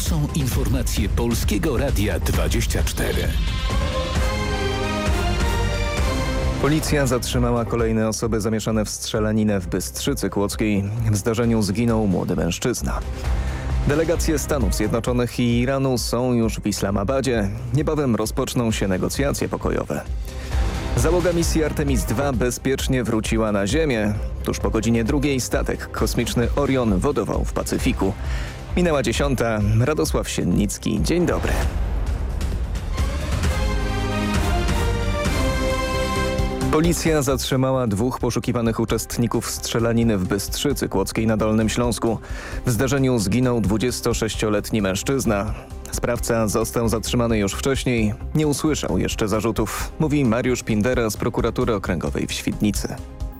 Są informacje Polskiego Radia 24. Policja zatrzymała kolejne osoby zamieszane w strzelaninę w Bystrzycy Kłodzkiej. W zdarzeniu zginął młody mężczyzna. Delegacje Stanów Zjednoczonych i Iranu są już w Islamabadzie. Niebawem rozpoczną się negocjacje pokojowe. Załoga misji Artemis II bezpiecznie wróciła na Ziemię. Tuż po godzinie drugiej statek kosmiczny Orion wodował w Pacyfiku. Minęła dziesiąta. Radosław Siennicki. Dzień dobry. Policja zatrzymała dwóch poszukiwanych uczestników strzelaniny w Bystrzycy Kłodzkiej na Dolnym Śląsku. W zdarzeniu zginął 26-letni mężczyzna. Sprawca został zatrzymany już wcześniej. Nie usłyszał jeszcze zarzutów, mówi Mariusz Pindera z prokuratury okręgowej w Świdnicy.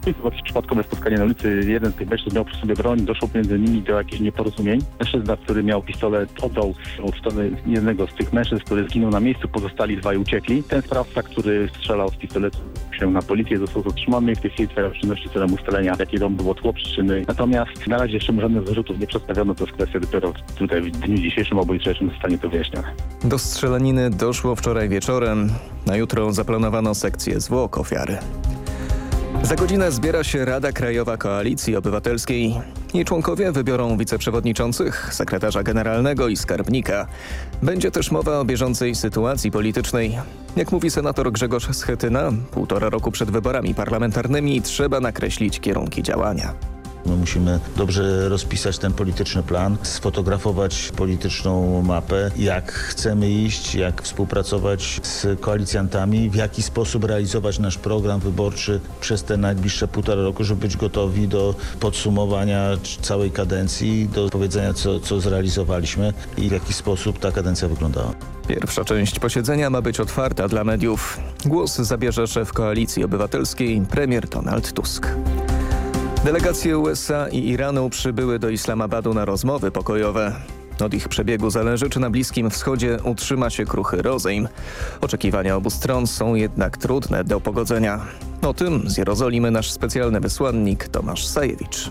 Jest jakieś przypadkowe spotkanie na ulicy. Jeden z tych mężczyzn miał przy sobie broń, doszło między nimi do jakichś nieporozumień. Mężczyzna, który miał pistolet, oddał od strony jednego z tych mężczyzn, który zginął na miejscu, pozostali dwaj uciekli. Ten sprawca, który strzelał z pistoletu się na policję, został zatrzymany. W tej chwili trwają czynności celem ustalenia, jakie dom było tło przyczyny. Natomiast na razie jeszcze żadnych zarzutów nie przedstawiono, to jest kwestia dopiero tutaj w dniu dzisiejszym albo jutrzejszym zostanie to wyjaśnione. Do strzelaniny doszło wczoraj wieczorem. Na jutro zaplanowano sekcję zwłok ofiary. Za godzinę zbiera się Rada Krajowa Koalicji Obywatelskiej. Jej członkowie wybiorą wiceprzewodniczących, sekretarza generalnego i skarbnika. Będzie też mowa o bieżącej sytuacji politycznej. Jak mówi senator Grzegorz Schetyna, półtora roku przed wyborami parlamentarnymi trzeba nakreślić kierunki działania. My musimy dobrze rozpisać ten polityczny plan, sfotografować polityczną mapę, jak chcemy iść, jak współpracować z koalicjantami, w jaki sposób realizować nasz program wyborczy przez te najbliższe półtora roku, żeby być gotowi do podsumowania całej kadencji, do powiedzenia, co, co zrealizowaliśmy i w jaki sposób ta kadencja wyglądała. Pierwsza część posiedzenia ma być otwarta dla mediów. Głos zabierze szef Koalicji Obywatelskiej, premier Donald Tusk. Delegacje USA i Iranu przybyły do Islamabadu na rozmowy pokojowe. Od ich przebiegu zależy, czy na Bliskim Wschodzie utrzyma się kruchy rozejm. Oczekiwania obu stron są jednak trudne do pogodzenia. O tym z Jerozolimy nasz specjalny wysłannik Tomasz Sajewicz.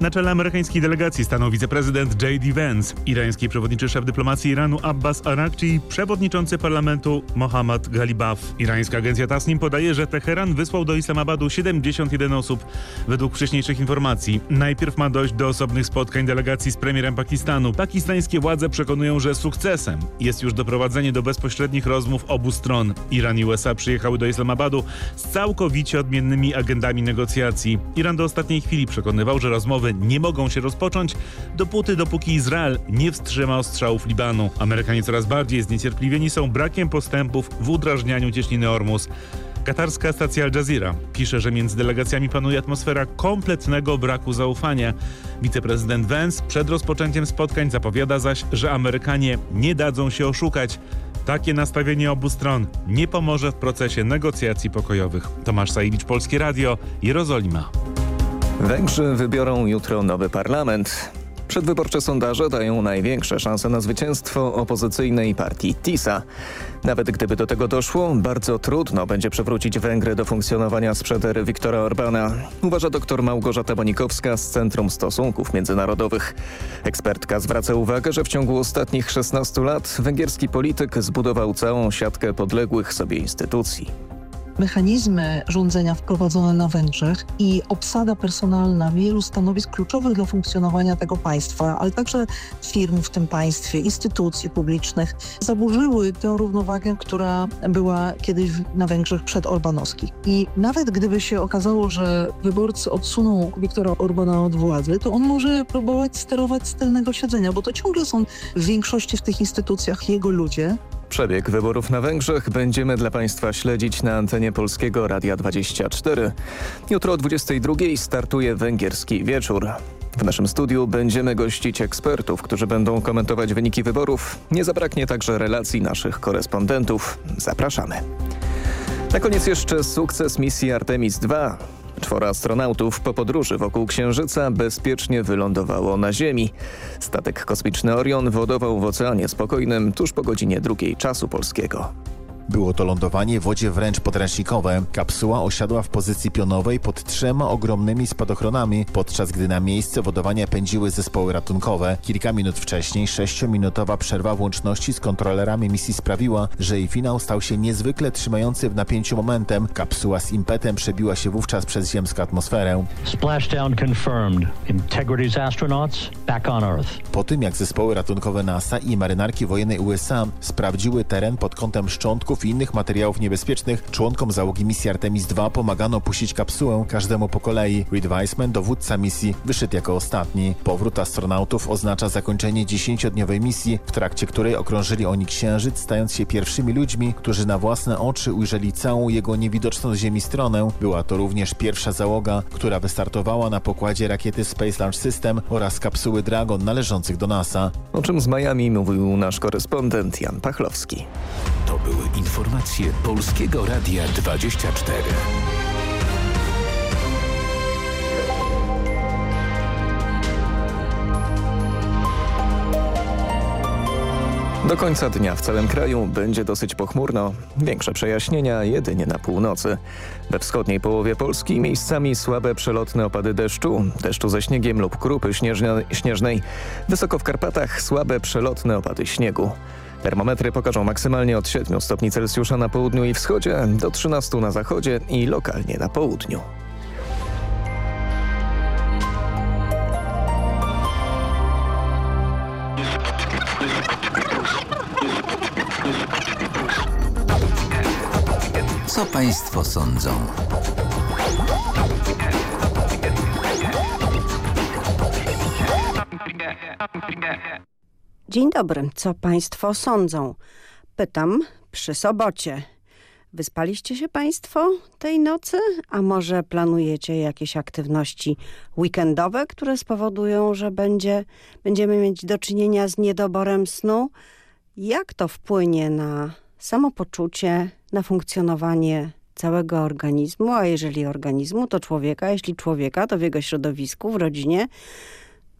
Na czele amerykańskiej delegacji stanął wiceprezydent J.D. Vance, irański przewodniczy szef dyplomacji Iranu Abbas Arakci i przewodniczący parlamentu Mohammad Ghalibaf. Irańska agencja Tasnim podaje, że Teheran wysłał do Islamabadu 71 osób. Według wcześniejszych informacji najpierw ma dojść do osobnych spotkań delegacji z premierem Pakistanu. Pakistańskie władze przekonują, że sukcesem jest już doprowadzenie do bezpośrednich rozmów obu stron. Iran i USA przyjechały do Islamabadu z całkowicie odmiennymi agendami negocjacji. Iran do ostatniej chwili przekonywał, że rozmowy nie mogą się rozpocząć, dopóty dopóki Izrael nie wstrzyma ostrzałów Libanu. Amerykanie coraz bardziej zniecierpliwieni są brakiem postępów w udrażnianiu cieśniny Ormus. Katarska stacja Al Jazeera pisze, że między delegacjami panuje atmosfera kompletnego braku zaufania. Wiceprezydent Vance przed rozpoczęciem spotkań zapowiada zaś, że Amerykanie nie dadzą się oszukać. Takie nastawienie obu stron nie pomoże w procesie negocjacji pokojowych. Tomasz Sajewicz, Polskie Radio, Jerozolima. Węgrzy wybiorą jutro nowy parlament. Przedwyborcze sondaże dają największe szanse na zwycięstwo opozycyjnej partii TISA. Nawet gdyby do tego doszło, bardzo trudno będzie przywrócić Węgry do funkcjonowania sprzed ery Viktora Orbana, uważa dr Małgorzata Bonikowska z Centrum Stosunków Międzynarodowych. Ekspertka zwraca uwagę, że w ciągu ostatnich 16 lat węgierski polityk zbudował całą siatkę podległych sobie instytucji mechanizmy rządzenia wprowadzone na Węgrzech i obsada personalna wielu stanowisk kluczowych dla funkcjonowania tego państwa, ale także firm w tym państwie, instytucji publicznych, zaburzyły tę równowagę, która była kiedyś na Węgrzech przed Orbanowskich. I nawet gdyby się okazało, że wyborcy odsuną Viktora Orbana od władzy, to on może próbować sterować z tylnego siedzenia, bo to ciągle są w większości w tych instytucjach jego ludzie, Przebieg wyborów na Węgrzech będziemy dla Państwa śledzić na antenie Polskiego Radia 24. Jutro o 22 startuje Węgierski Wieczór. W naszym studiu będziemy gościć ekspertów, którzy będą komentować wyniki wyborów. Nie zabraknie także relacji naszych korespondentów. Zapraszamy. Na koniec jeszcze sukces misji Artemis II. Czworo astronautów po podróży wokół Księżyca bezpiecznie wylądowało na Ziemi. Statek kosmiczny Orion wodował w Oceanie Spokojnym tuż po godzinie drugiej czasu polskiego. Było to lądowanie w wodzie wręcz podręcznikowe. Kapsuła osiadła w pozycji pionowej pod trzema ogromnymi spadochronami, podczas gdy na miejsce wodowania pędziły zespoły ratunkowe. Kilka minut wcześniej sześciominutowa przerwa w łączności z kontrolerami misji sprawiła, że jej finał stał się niezwykle trzymający w napięciu momentem. Kapsuła z impetem przebiła się wówczas przez ziemską atmosferę. Splashdown confirmed. Integrity's astronauts back on Earth. Po tym jak zespoły ratunkowe NASA i marynarki wojennej USA sprawdziły teren pod kątem szczątków i innych materiałów niebezpiecznych, członkom załogi misji Artemis II pomagano opuścić kapsułę każdemu po kolei. Reed Weissman, dowódca misji, wyszedł jako ostatni. Powrót astronautów oznacza zakończenie dziesięciodniowej misji, w trakcie której okrążyli oni Księżyc, stając się pierwszymi ludźmi, którzy na własne oczy ujrzeli całą jego niewidoczną z Ziemi stronę. Była to również pierwsza załoga, która wystartowała na pokładzie rakiety Space Launch System oraz kapsuły Dragon należących do NASA. O czym z Miami mówił nasz korespondent Jan Pachlowski. To były informacje Polskiego Radia 24. Do końca dnia w całym kraju będzie dosyć pochmurno. Większe przejaśnienia jedynie na północy. We wschodniej połowie Polski miejscami słabe przelotne opady deszczu, deszczu ze śniegiem lub krupy śnieżnej. Wysoko w Karpatach słabe przelotne opady śniegu. Termometry pokażą maksymalnie od 7 stopni Celsjusza na południu i wschodzie, do 13 na zachodzie i lokalnie na południu. Co Państwo sądzą? Dzień dobry, co Państwo sądzą? Pytam przy sobocie. Wyspaliście się Państwo tej nocy? A może planujecie jakieś aktywności weekendowe, które spowodują, że będzie, będziemy mieć do czynienia z niedoborem snu? Jak to wpłynie na samopoczucie, na funkcjonowanie całego organizmu, a jeżeli organizmu, to człowieka, jeśli człowieka, to w jego środowisku, w rodzinie,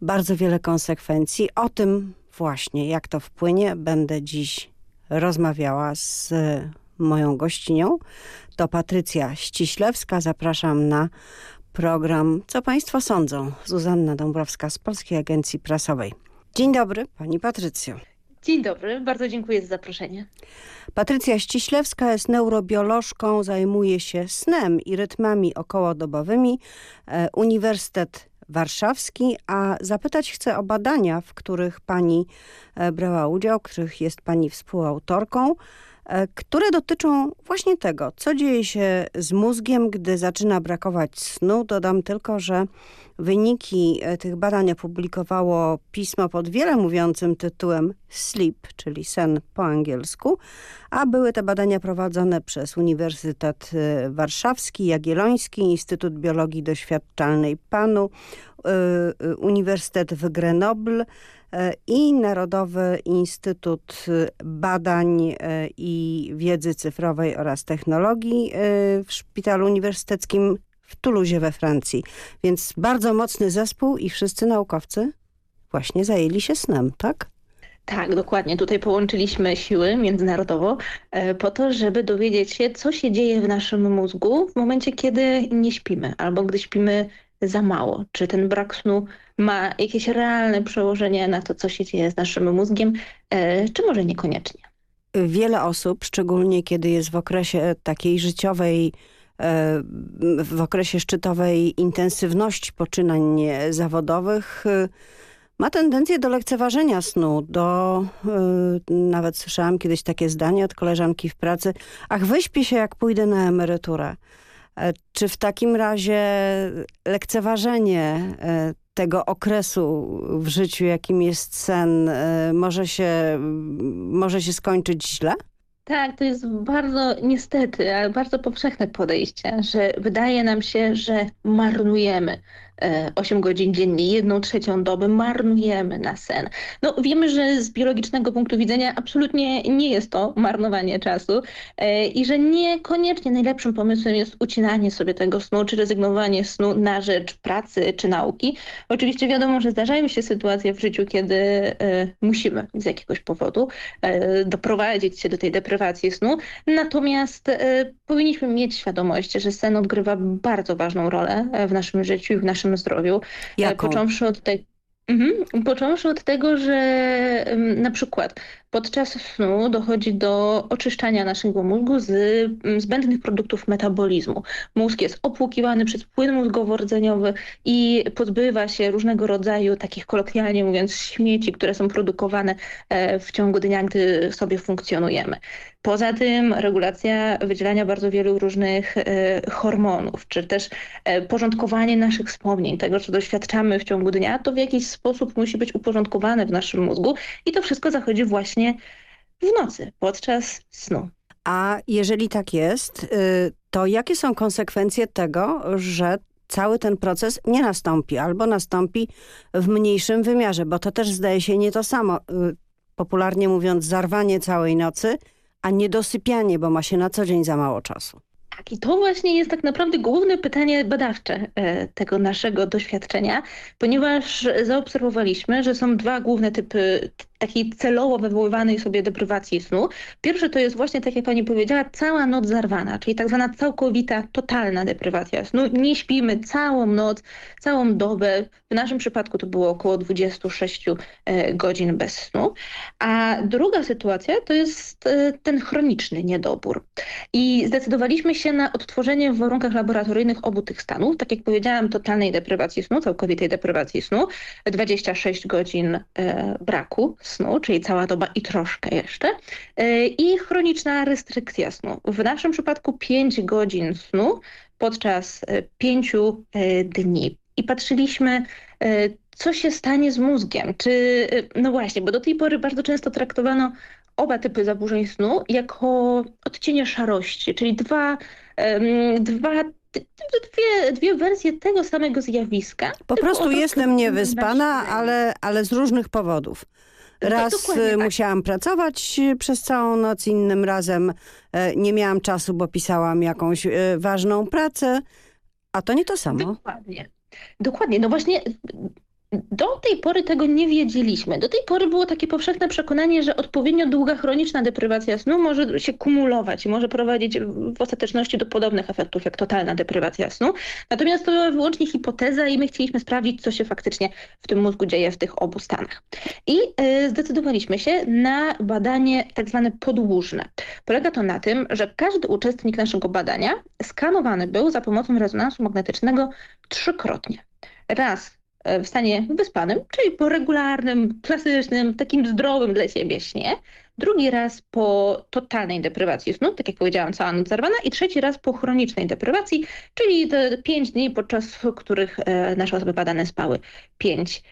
bardzo wiele konsekwencji. O tym właśnie, jak to wpłynie, będę dziś rozmawiała z moją gościnią. To Patrycja Ściślewska. Zapraszam na program Co Państwo sądzą? Zuzanna Dąbrowska z Polskiej Agencji Prasowej. Dzień dobry, Pani Patrycjo. Dzień dobry, bardzo dziękuję za zaproszenie. Patrycja Ściślewska jest neurobiolożką, zajmuje się snem i rytmami okołodobowymi. Uniwersytet Warszawski, a zapytać chcę o badania, w których pani brała udział, których jest pani współautorką, które dotyczą właśnie tego, co dzieje się z mózgiem, gdy zaczyna brakować snu. Dodam tylko, że wyniki tych badań opublikowało pismo pod wiele mówiącym tytułem Sleep, czyli sen po angielsku, a były te badania prowadzone przez Uniwersytet Warszawski, Jagielloński, Instytut Biologii Doświadczalnej PANU, Uniwersytet w Grenoble, i Narodowy Instytut Badań i Wiedzy Cyfrowej oraz Technologii w Szpitalu Uniwersyteckim w Toulouse we Francji. Więc bardzo mocny zespół i wszyscy naukowcy właśnie zajęli się snem, tak? Tak, dokładnie. Tutaj połączyliśmy siły międzynarodowo po to, żeby dowiedzieć się, co się dzieje w naszym mózgu w momencie, kiedy nie śpimy albo gdy śpimy za mało. Czy ten brak snu ma jakieś realne przełożenie na to, co się dzieje z naszym mózgiem, czy może niekoniecznie. Wiele osób, szczególnie kiedy jest w okresie takiej życiowej, w okresie szczytowej intensywności poczynań zawodowych, ma tendencję do lekceważenia snu, do, nawet słyszałam kiedyś takie zdanie od koleżanki w pracy, ach wyśpię się jak pójdę na emeryturę. Czy w takim razie lekceważenie tego okresu w życiu, jakim jest sen, może się, może się skończyć źle? Tak, to jest bardzo, niestety, ale bardzo powszechne podejście, że wydaje nam się, że marnujemy 8 godzin dziennie, jedną trzecią doby marnujemy na sen. No wiemy, że z biologicznego punktu widzenia absolutnie nie jest to marnowanie czasu i że niekoniecznie najlepszym pomysłem jest ucinanie sobie tego snu, czy rezygnowanie snu na rzecz pracy czy nauki. Oczywiście wiadomo, że zdarzają się sytuacje w życiu, kiedy musimy z jakiegoś powodu doprowadzić się do tej deprywacji snu, natomiast powinniśmy mieć świadomość, że sen odgrywa bardzo ważną rolę w naszym życiu i w naszym zdrowiu. Jaką? Począwszy od Mhm. Począwszy od tego, że na przykład podczas snu dochodzi do oczyszczania naszego mózgu z zbędnych produktów metabolizmu. Mózg jest opłukiwany przez płyn mózgowo-rdzeniowy i pozbywa się różnego rodzaju, takich kolokwialnie mówiąc, śmieci, które są produkowane w ciągu dnia, gdy sobie funkcjonujemy. Poza tym regulacja wydzielania bardzo wielu różnych e, hormonów, czy też e, porządkowanie naszych wspomnień, tego co doświadczamy w ciągu dnia, to w jakiś sposób musi być uporządkowane w naszym mózgu i to wszystko zachodzi właśnie w nocy, podczas snu. A jeżeli tak jest, to jakie są konsekwencje tego, że cały ten proces nie nastąpi albo nastąpi w mniejszym wymiarze, bo to też zdaje się nie to samo, popularnie mówiąc zarwanie całej nocy, a niedosypianie, bo ma się na co dzień za mało czasu. Tak, i to właśnie jest tak naprawdę główne pytanie badawcze tego naszego doświadczenia, ponieważ zaobserwowaliśmy, że są dwa główne typy takiej celowo wywoływanej sobie deprywacji snu. Pierwszy to jest właśnie, tak jak pani powiedziała, cała noc zarwana, czyli tak zwana całkowita, totalna deprywacja snu. Nie śpimy całą noc, całą dobę. W naszym przypadku to było około 26 godzin bez snu. A druga sytuacja to jest ten chroniczny niedobór. I zdecydowaliśmy się na odtworzenie w warunkach laboratoryjnych obu tych stanów. Tak jak powiedziałam, totalnej deprywacji snu, całkowitej deprywacji snu, 26 godzin braku snu, czyli cała doba i troszkę jeszcze, i chroniczna restrykcja snu. W naszym przypadku 5 godzin snu podczas 5 dni. I patrzyliśmy, co się stanie z mózgiem. Czy, no właśnie, bo do tej pory bardzo często traktowano oba typy zaburzeń snu jako odcienie szarości, czyli dwa, dwa Dwie, dwie wersje tego samego zjawiska. Po prostu jestem niewyspana, ale, ale z różnych powodów. Raz tak. musiałam pracować przez całą noc, innym razem nie miałam czasu, bo pisałam jakąś ważną pracę, a to nie to samo. Dokładnie. Dokładnie. No właśnie do tej pory tego nie wiedzieliśmy. Do tej pory było takie powszechne przekonanie, że odpowiednio długa chroniczna deprywacja snu może się kumulować i może prowadzić w ostateczności do podobnych efektów jak totalna deprywacja snu. Natomiast to była wyłącznie hipoteza i my chcieliśmy sprawdzić, co się faktycznie w tym mózgu dzieje w tych obu stanach. I y, zdecydowaliśmy się na badanie tak zwane podłużne. Polega to na tym, że każdy uczestnik naszego badania skanowany był za pomocą rezonansu magnetycznego trzykrotnie. Raz w stanie wyspanym, czyli po regularnym, klasycznym, takim zdrowym dla siebie śnie. Drugi raz po totalnej deprywacji snu, tak jak powiedziałam, cała noc zerwana. I trzeci raz po chronicznej deprywacji, czyli te pięć dni, podczas których nasze osoby badane spały pięć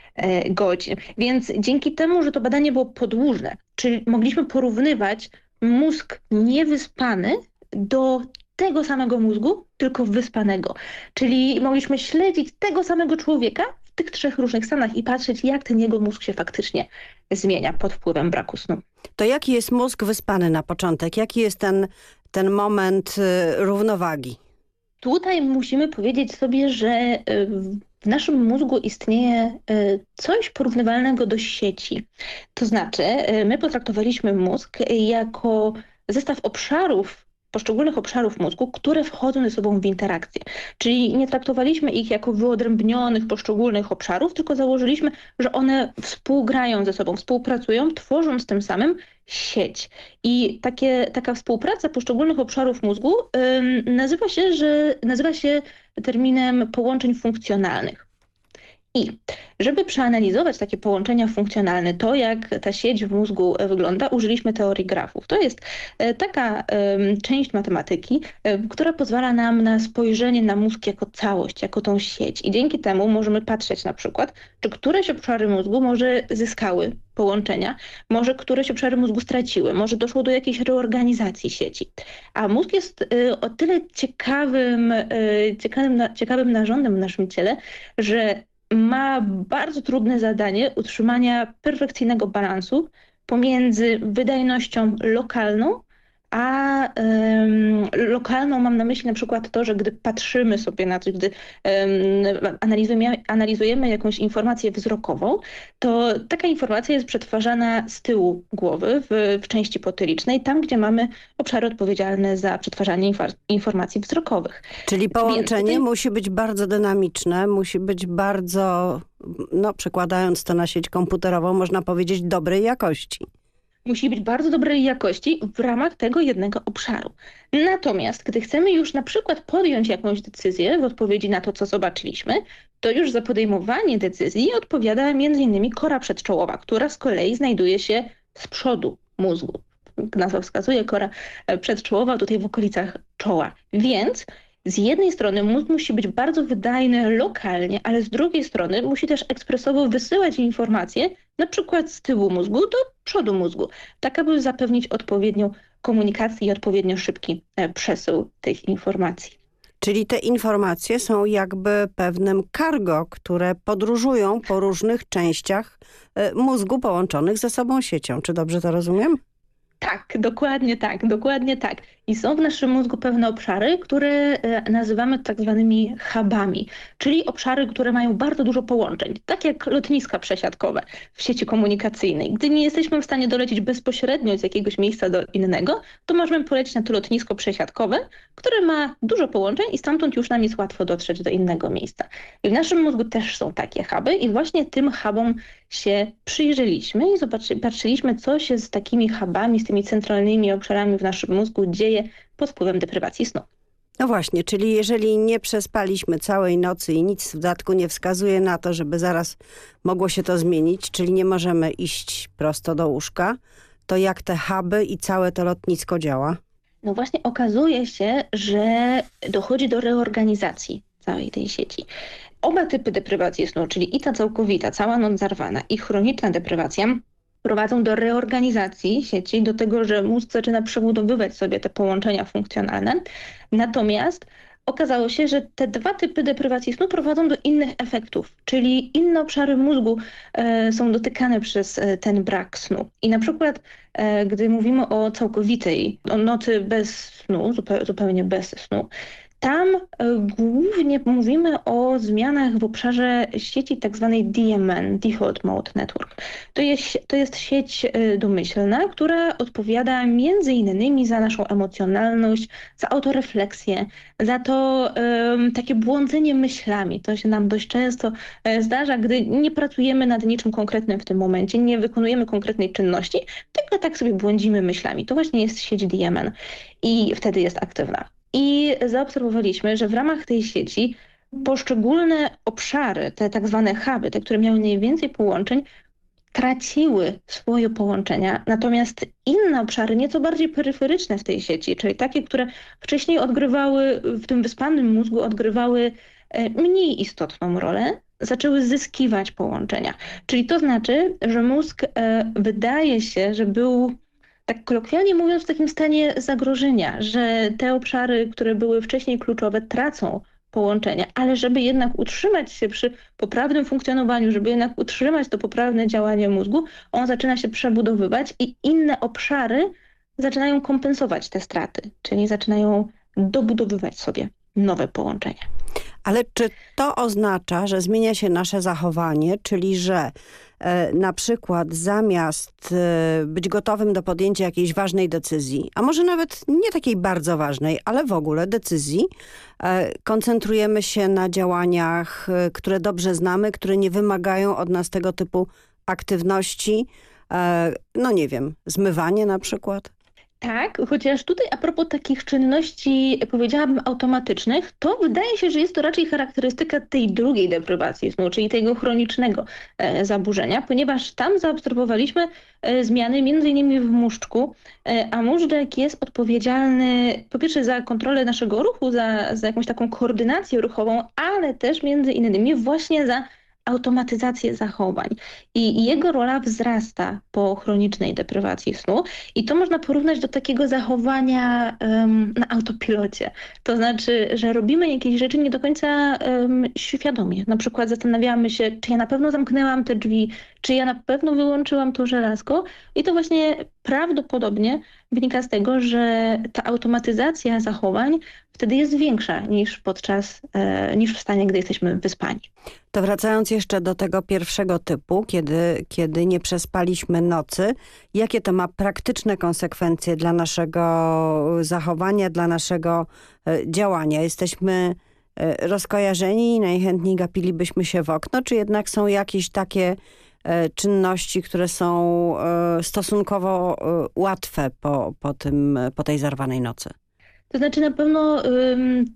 godzin. Więc dzięki temu, że to badanie było podłużne, czyli mogliśmy porównywać mózg niewyspany do tego samego mózgu, tylko wyspanego. Czyli mogliśmy śledzić tego samego człowieka tych trzech różnych stanach i patrzeć, jak ten jego mózg się faktycznie zmienia pod wpływem braku snu. To jaki jest mózg wyspany na początek? Jaki jest ten, ten moment y, równowagi? Tutaj musimy powiedzieć sobie, że y, w naszym mózgu istnieje y, coś porównywalnego do sieci. To znaczy, my potraktowaliśmy mózg jako zestaw obszarów poszczególnych obszarów mózgu, które wchodzą ze sobą w interakcję. Czyli nie traktowaliśmy ich jako wyodrębnionych poszczególnych obszarów, tylko założyliśmy, że one współgrają ze sobą, współpracują, tworząc tym samym sieć. I takie, taka współpraca poszczególnych obszarów mózgu nazywa się, że nazywa się terminem połączeń funkcjonalnych. I żeby przeanalizować takie połączenia funkcjonalne, to jak ta sieć w mózgu wygląda, użyliśmy teorii grafów. To jest e, taka część matematyki, e, która pozwala nam na spojrzenie na mózg jako całość, jako tą sieć. I dzięki temu możemy patrzeć na przykład, czy któreś obszary mózgu może zyskały połączenia, może któreś obszary mózgu straciły, może doszło do jakiejś reorganizacji sieci. A mózg jest e, o tyle ciekawym, ciekawym, ciekawym narządem w naszym ciele, że ma bardzo trudne zadanie utrzymania perfekcyjnego balansu pomiędzy wydajnością lokalną a lokalną mam na myśli na przykład to, że gdy patrzymy sobie na coś, gdy analizujemy, analizujemy jakąś informację wzrokową, to taka informacja jest przetwarzana z tyłu głowy w, w części potylicznej, tam gdzie mamy obszary odpowiedzialne za przetwarzanie infor informacji wzrokowych. Czyli połączenie tutaj... musi być bardzo dynamiczne, musi być bardzo, no przekładając to na sieć komputerową, można powiedzieć dobrej jakości musi być bardzo dobrej jakości w ramach tego jednego obszaru. Natomiast gdy chcemy już na przykład podjąć jakąś decyzję w odpowiedzi na to, co zobaczyliśmy, to już za podejmowanie decyzji odpowiada m.in. kora przedczołowa, która z kolei znajduje się z przodu mózgu. Nazwa wskazuje, kora przedczołowa tutaj w okolicach czoła. Więc z jednej strony mózg musi być bardzo wydajny lokalnie, ale z drugiej strony musi też ekspresowo wysyłać informacje, na przykład z tyłu mózgu do przodu mózgu, tak aby zapewnić odpowiednią komunikację i odpowiednio szybki e, przesył tych informacji. Czyli te informacje są jakby pewnym cargo, które podróżują po różnych częściach e, mózgu połączonych ze sobą siecią. Czy dobrze to rozumiem? Tak, dokładnie tak, dokładnie tak. I są w naszym mózgu pewne obszary, które e, nazywamy tak zwanymi hubami, czyli obszary, które mają bardzo dużo połączeń, tak jak lotniska przesiadkowe w sieci komunikacyjnej. Gdy nie jesteśmy w stanie dolecieć bezpośrednio z jakiegoś miejsca do innego, to możemy polecieć na to lotnisko przesiadkowe, które ma dużo połączeń i stamtąd już nam jest łatwo dotrzeć do innego miejsca. I w naszym mózgu też są takie huby i właśnie tym hubom się przyjrzeliśmy i zobaczyliśmy, co się z takimi hubami, z tymi centralnymi obszarami w naszym mózgu dzieje pod wpływem deprywacji snu. No właśnie, czyli jeżeli nie przespaliśmy całej nocy i nic w dodatku nie wskazuje na to, żeby zaraz mogło się to zmienić, czyli nie możemy iść prosto do łóżka, to jak te huby i całe to lotnisko działa? No właśnie okazuje się, że dochodzi do reorganizacji całej tej sieci. Oba typy deprywacji snu, czyli i ta całkowita, cała noc zarwana i chroniczna deprywacja prowadzą do reorganizacji sieci, do tego, że mózg zaczyna przebudowywać sobie te połączenia funkcjonalne. Natomiast okazało się, że te dwa typy deprywacji snu prowadzą do innych efektów, czyli inne obszary mózgu e, są dotykane przez e, ten brak snu. I na przykład, e, gdy mówimy o całkowitej, o nocy bez snu, zupełnie bez snu, tam e, głównie mówimy o zmianach w obszarze sieci tzw. Tak DMN, Default Mode Network. To jest, to jest sieć e, domyślna, która odpowiada między innymi za naszą emocjonalność, za autorefleksję, za to um, takie błądzenie myślami. To się nam dość często e, zdarza, gdy nie pracujemy nad niczym konkretnym w tym momencie, nie wykonujemy konkretnej czynności, tylko tak sobie błądzimy myślami. To właśnie jest sieć DMN i wtedy jest aktywna. I zaobserwowaliśmy, że w ramach tej sieci poszczególne obszary, te tak zwane huby, te, które miały najwięcej połączeń, traciły swoje połączenia, natomiast inne obszary, nieco bardziej peryferyczne w tej sieci, czyli takie, które wcześniej odgrywały, w tym wyspanym mózgu odgrywały e, mniej istotną rolę, zaczęły zyskiwać połączenia. Czyli to znaczy, że mózg e, wydaje się, że był tak kolokwialnie mówiąc, w takim stanie zagrożenia, że te obszary, które były wcześniej kluczowe, tracą połączenia, ale żeby jednak utrzymać się przy poprawnym funkcjonowaniu, żeby jednak utrzymać to poprawne działanie mózgu, on zaczyna się przebudowywać i inne obszary zaczynają kompensować te straty, czyli zaczynają dobudowywać sobie nowe połączenia. Ale czy to oznacza, że zmienia się nasze zachowanie, czyli że na przykład zamiast e, być gotowym do podjęcia jakiejś ważnej decyzji, a może nawet nie takiej bardzo ważnej, ale w ogóle decyzji, e, koncentrujemy się na działaniach, e, które dobrze znamy, które nie wymagają od nas tego typu aktywności, e, no nie wiem, zmywanie na przykład? Tak, chociaż tutaj a propos takich czynności, powiedziałabym, automatycznych, to wydaje się, że jest to raczej charakterystyka tej drugiej deprywacji snu, czyli tego chronicznego e, zaburzenia, ponieważ tam zaobserwowaliśmy e, zmiany m.in. w muszczku, e, a móżdżek jest odpowiedzialny po pierwsze za kontrolę naszego ruchu, za, za jakąś taką koordynację ruchową, ale też między innymi właśnie za automatyzację zachowań i jego rola wzrasta po chronicznej deprywacji snu i to można porównać do takiego zachowania um, na autopilocie. To znaczy, że robimy jakieś rzeczy nie do końca um, świadomie. Na przykład zastanawiamy się, czy ja na pewno zamknęłam te drzwi, czy ja na pewno wyłączyłam to żelazko i to właśnie prawdopodobnie wynika z tego, że ta automatyzacja zachowań wtedy jest większa niż podczas, e, niż w stanie, gdy jesteśmy wyspani. To wracając jeszcze do tego pierwszego typu, kiedy, kiedy nie przespaliśmy nocy, jakie to ma praktyczne konsekwencje dla naszego zachowania, dla naszego e, działania? Jesteśmy e, rozkojarzeni i najchętniej gapilibyśmy się w okno, czy jednak są jakieś takie czynności, które są stosunkowo łatwe po, po, tym, po tej zarwanej nocy? To znaczy na pewno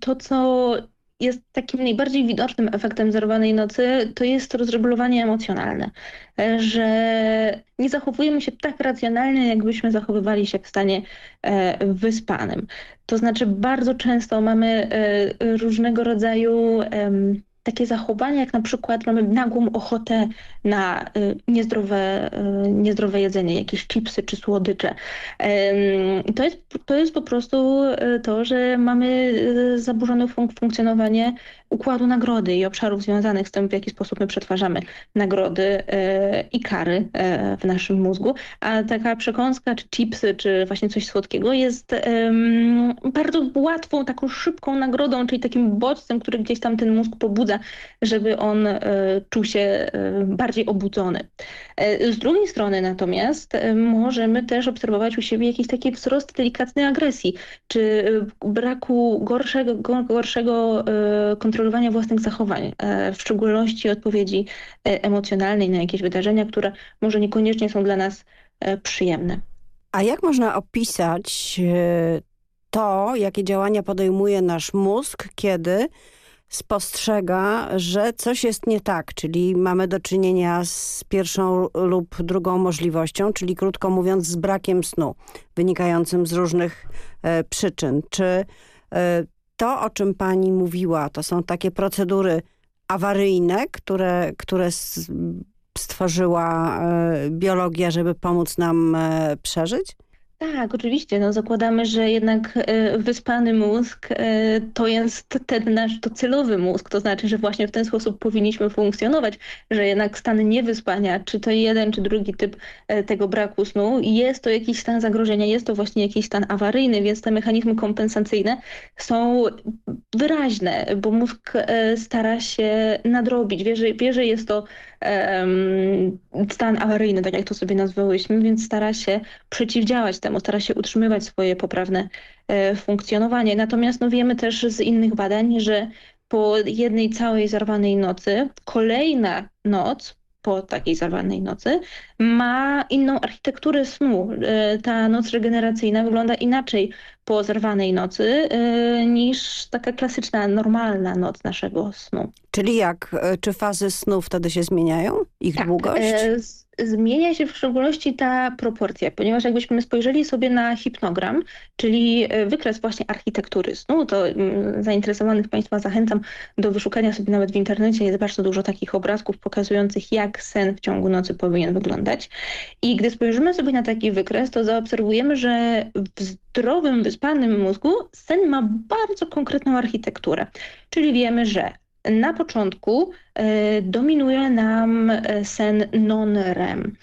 to, co jest takim najbardziej widocznym efektem zerwanej nocy, to jest rozregulowanie emocjonalne, e, że nie zachowujemy się tak racjonalnie, jakbyśmy zachowywali się w stanie e, wyspanym. To znaczy bardzo często mamy e, różnego rodzaju takie zachowania, jak na przykład mamy nagłą ochotę na y, niezdrowe, y, niezdrowe jedzenie, jakieś chipsy czy słodycze. To jest, to jest po prostu y, to, że mamy zaburzone funk funkcjonowanie układu nagrody i obszarów związanych z tym, w jaki sposób my przetwarzamy nagrody i kary w naszym mózgu. A taka przekąska, czy chipsy, czy właśnie coś słodkiego jest bardzo łatwą, taką szybką nagrodą, czyli takim bodźcem, który gdzieś tam ten mózg pobudza, żeby on czuł się bardziej obudzony. E, z drugiej strony natomiast e, możemy też obserwować u siebie jakiś taki wzrost delikatnej agresji, czy e, braku gorszego, gorszego kontrolowania własnych zachowań, w szczególności odpowiedzi emocjonalnej na jakieś wydarzenia, które może niekoniecznie są dla nas przyjemne. A jak można opisać to, jakie działania podejmuje nasz mózg, kiedy spostrzega, że coś jest nie tak, czyli mamy do czynienia z pierwszą lub drugą możliwością, czyli krótko mówiąc z brakiem snu, wynikającym z różnych e, przyczyn. Czy e, to, o czym pani mówiła, to są takie procedury awaryjne, które, które stworzyła e, biologia, żeby pomóc nam e, przeżyć? Tak, oczywiście. No, zakładamy, że jednak e, wyspany mózg e, to jest ten nasz docelowy mózg, to znaczy, że właśnie w ten sposób powinniśmy funkcjonować, że jednak stan niewyspania, czy to jeden, czy drugi typ e, tego braku snu, jest to jakiś stan zagrożenia, jest to właśnie jakiś stan awaryjny, więc te mechanizmy kompensacyjne są wyraźne, bo mózg stara się nadrobić, wie, że, wie, że jest to stan awaryjny, tak jak to sobie nazwałyśmy, więc stara się przeciwdziałać temu, stara się utrzymywać swoje poprawne e, funkcjonowanie. Natomiast no, wiemy też z innych badań, że po jednej całej zarwanej nocy kolejna noc po takiej zarwanej nocy ma inną architekturę snu. E, ta noc regeneracyjna wygląda inaczej po zerwanej nocy e, niż taka klasyczna, normalna noc naszego snu. Czyli jak? Czy fazy snu wtedy się zmieniają? Ich tak, długość? Zmienia się w szczególności ta proporcja, ponieważ jakbyśmy spojrzeli sobie na hipnogram, czyli e, wykres właśnie architektury snu, to mm, zainteresowanych Państwa zachęcam do wyszukania sobie nawet w internecie, jest bardzo dużo takich obrazków pokazujących jak sen w ciągu nocy powinien wyglądać. I gdy spojrzymy sobie na taki wykres, to zaobserwujemy, że w zdrowym, wyspanym mózgu sen ma bardzo konkretną architekturę. Czyli wiemy, że na początku e, dominuje nam e, sen non-REM.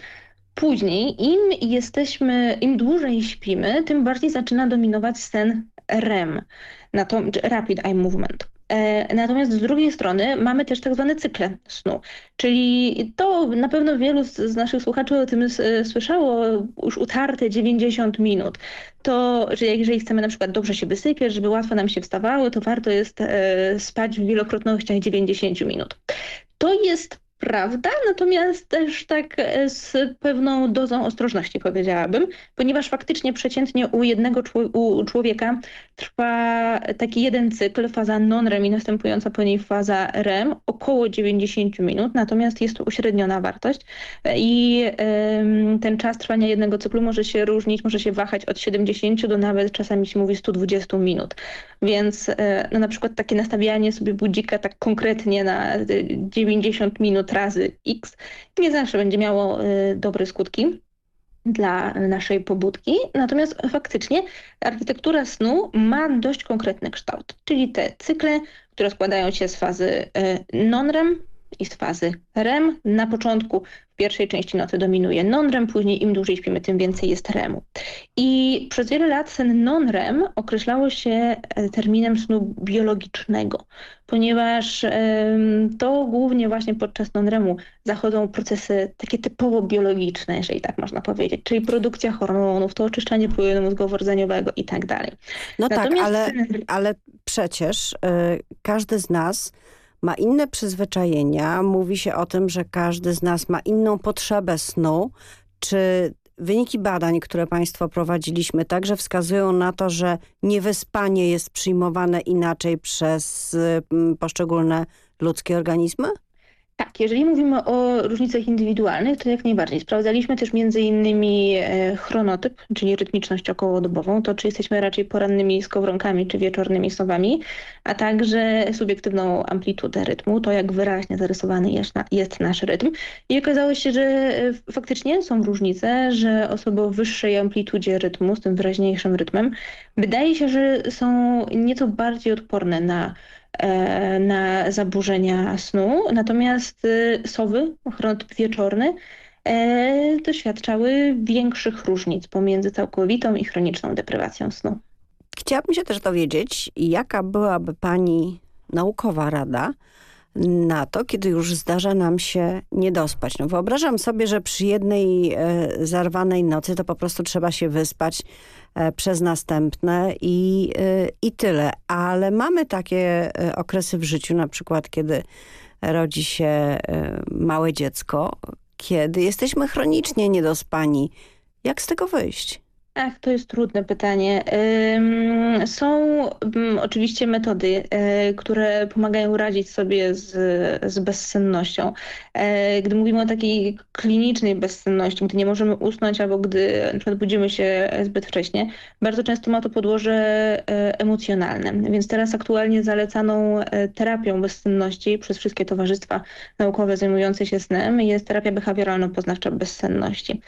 Później im jesteśmy, im dłużej śpimy, tym bardziej zaczyna dominować sen REM, Rapid Eye Movement. E, natomiast z drugiej strony mamy też tak zwane cykle snu, czyli to na pewno wielu z naszych słuchaczy o tym słyszało, już utarte 90 minut. To, że jeżeli chcemy na przykład dobrze się wysypiać, żeby łatwo nam się wstawało, to warto jest e, spać w wielokrotnościach 90 minut. To jest prawda, natomiast też tak e, z pewną dozą ostrożności powiedziałabym, ponieważ faktycznie przeciętnie u jednego u człowieka trwa taki jeden cykl, faza non-REM i następująca po niej faza REM, około 90 minut, natomiast jest to uśredniona wartość. I ten czas trwania jednego cyklu może się różnić, może się wahać od 70 do nawet czasami się mówi 120 minut, więc e, no, na przykład takie nastawianie sobie budzika tak konkretnie na 90 minut razy x nie zawsze będzie miało y, dobre skutki dla naszej pobudki. Natomiast faktycznie architektura snu ma dość konkretny kształt, czyli te cykle, które składają się z fazy y, non-REM i z fazy REM. Na początku pierwszej części nocy dominuje non-REM, później im dłużej śpimy, tym więcej jest REMu. I przez wiele lat sen non-REM określało się e, terminem snu biologicznego, ponieważ to głównie właśnie podczas non-REMu zachodzą procesy takie typowo biologiczne, jeżeli tak można powiedzieć, czyli produkcja hormonów, to oczyszczanie płynu mózgowo-rdzeniowego i tak dalej. No Natomiast... tak, ale, ale przecież y, każdy z nas ma inne przyzwyczajenia. Mówi się o tym, że każdy z nas ma inną potrzebę snu. Czy wyniki badań, które Państwo prowadziliśmy, także wskazują na to, że niewyspanie jest przyjmowane inaczej przez mm, poszczególne ludzkie organizmy? Tak, jeżeli mówimy o różnicach indywidualnych, to jak najbardziej. Sprawdzaliśmy też między innymi e, chronotyp, czyli rytmiczność okołodobową, to czy jesteśmy raczej porannymi skowronkami, czy wieczornymi sowami, a także subiektywną amplitudę rytmu, to jak wyraźnie zarysowany jest, na, jest nasz rytm. I okazało się, że e, faktycznie są różnice, że osoby o wyższej amplitudzie rytmu, z tym wyraźniejszym rytmem, wydaje się, że są nieco bardziej odporne na na zaburzenia snu, natomiast y, sowy, chronotyp wieczorny, e, doświadczały większych różnic pomiędzy całkowitą i chroniczną deprywacją snu. Chciałabym się też dowiedzieć, jaka byłaby Pani naukowa rada na to, kiedy już zdarza nam się nie dospać. No wyobrażam sobie, że przy jednej e, zarwanej nocy to po prostu trzeba się wyspać e, przez następne i, e, i tyle. Ale mamy takie e, okresy w życiu, na przykład kiedy rodzi się e, małe dziecko, kiedy jesteśmy chronicznie niedospani. Jak z tego wyjść? Ach, to jest trudne pytanie. Są oczywiście metody, e, które pomagają radzić sobie z, z bezsennością. E, gdy mówimy o takiej klinicznej bezsenności, gdy nie możemy usnąć albo gdy przykład budzimy się zbyt wcześnie, bardzo często ma to podłoże e, emocjonalne. Więc teraz aktualnie zalecaną terapią bezsenności przez wszystkie towarzystwa naukowe zajmujące się snem jest terapia behawioralno-poznawcza bezsenności.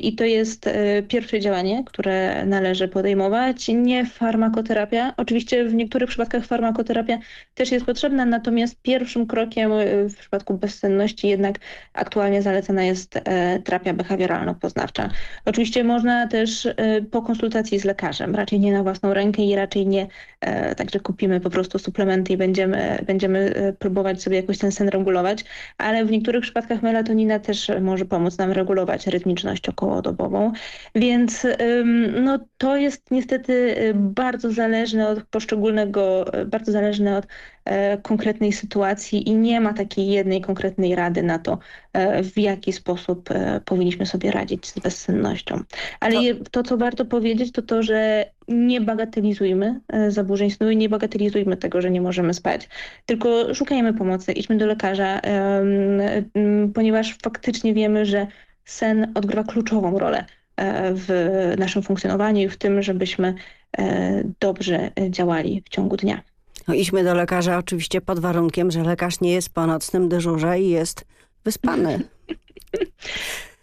I to jest pierwsze działanie działanie, które należy podejmować, nie farmakoterapia. Oczywiście w niektórych przypadkach farmakoterapia też jest potrzebna, natomiast pierwszym krokiem w przypadku bezsenności jednak aktualnie zalecana jest e, terapia behawioralno-poznawcza. Oczywiście można też e, po konsultacji z lekarzem, raczej nie na własną rękę i raczej nie e, tak, że kupimy po prostu suplementy i będziemy, będziemy próbować sobie jakoś ten sen regulować, ale w niektórych przypadkach melatonina też może pomóc nam regulować rytmiczność okołodobową, więc no to jest niestety y, bardzo zależne od poszczególnego, y, bardzo zależne od e, konkretnej sytuacji i nie ma takiej jednej konkretnej rady na to, e, w jaki sposób e, powinniśmy sobie radzić z bezsennością. Ale to, to co warto powiedzieć, to to, że nie bagatelizujmy zaburzeń snu i nie bagatelizujmy tego, że nie możemy spać, tylko szukajmy pomocy, idźmy do lekarza, ponieważ faktycznie wiemy, że sen odgrywa kluczową rolę w naszym funkcjonowaniu i w tym, żebyśmy e, dobrze działali w ciągu dnia. No idźmy do lekarza oczywiście pod warunkiem, że lekarz nie jest po nocnym dyżurze i jest wyspany.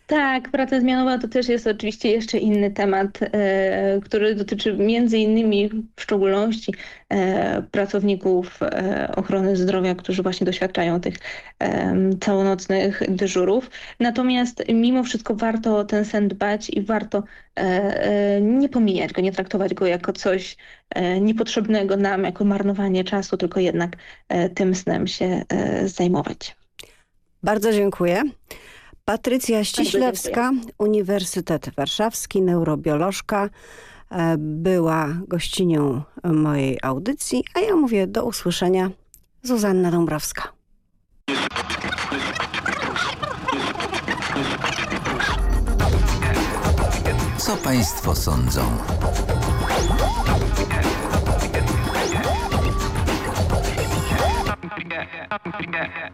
Tak, praca zmianowa to też jest oczywiście jeszcze inny temat, e, który dotyczy między innymi w szczególności e, pracowników e, ochrony zdrowia, którzy właśnie doświadczają tych e, całonocnych dyżurów. Natomiast mimo wszystko warto o ten sen dbać i warto e, e, nie pomijać go, nie traktować go jako coś niepotrzebnego nam, jako marnowanie czasu, tylko jednak tym snem się zajmować. Bardzo dziękuję. Patrycja Ściślewska, Uniwersytet Warszawski, neurobiolożka, e, była gościnią mojej audycji, a ja mówię do usłyszenia Zuzanna Dąbrowska. Co Państwo sądzą? Yeah.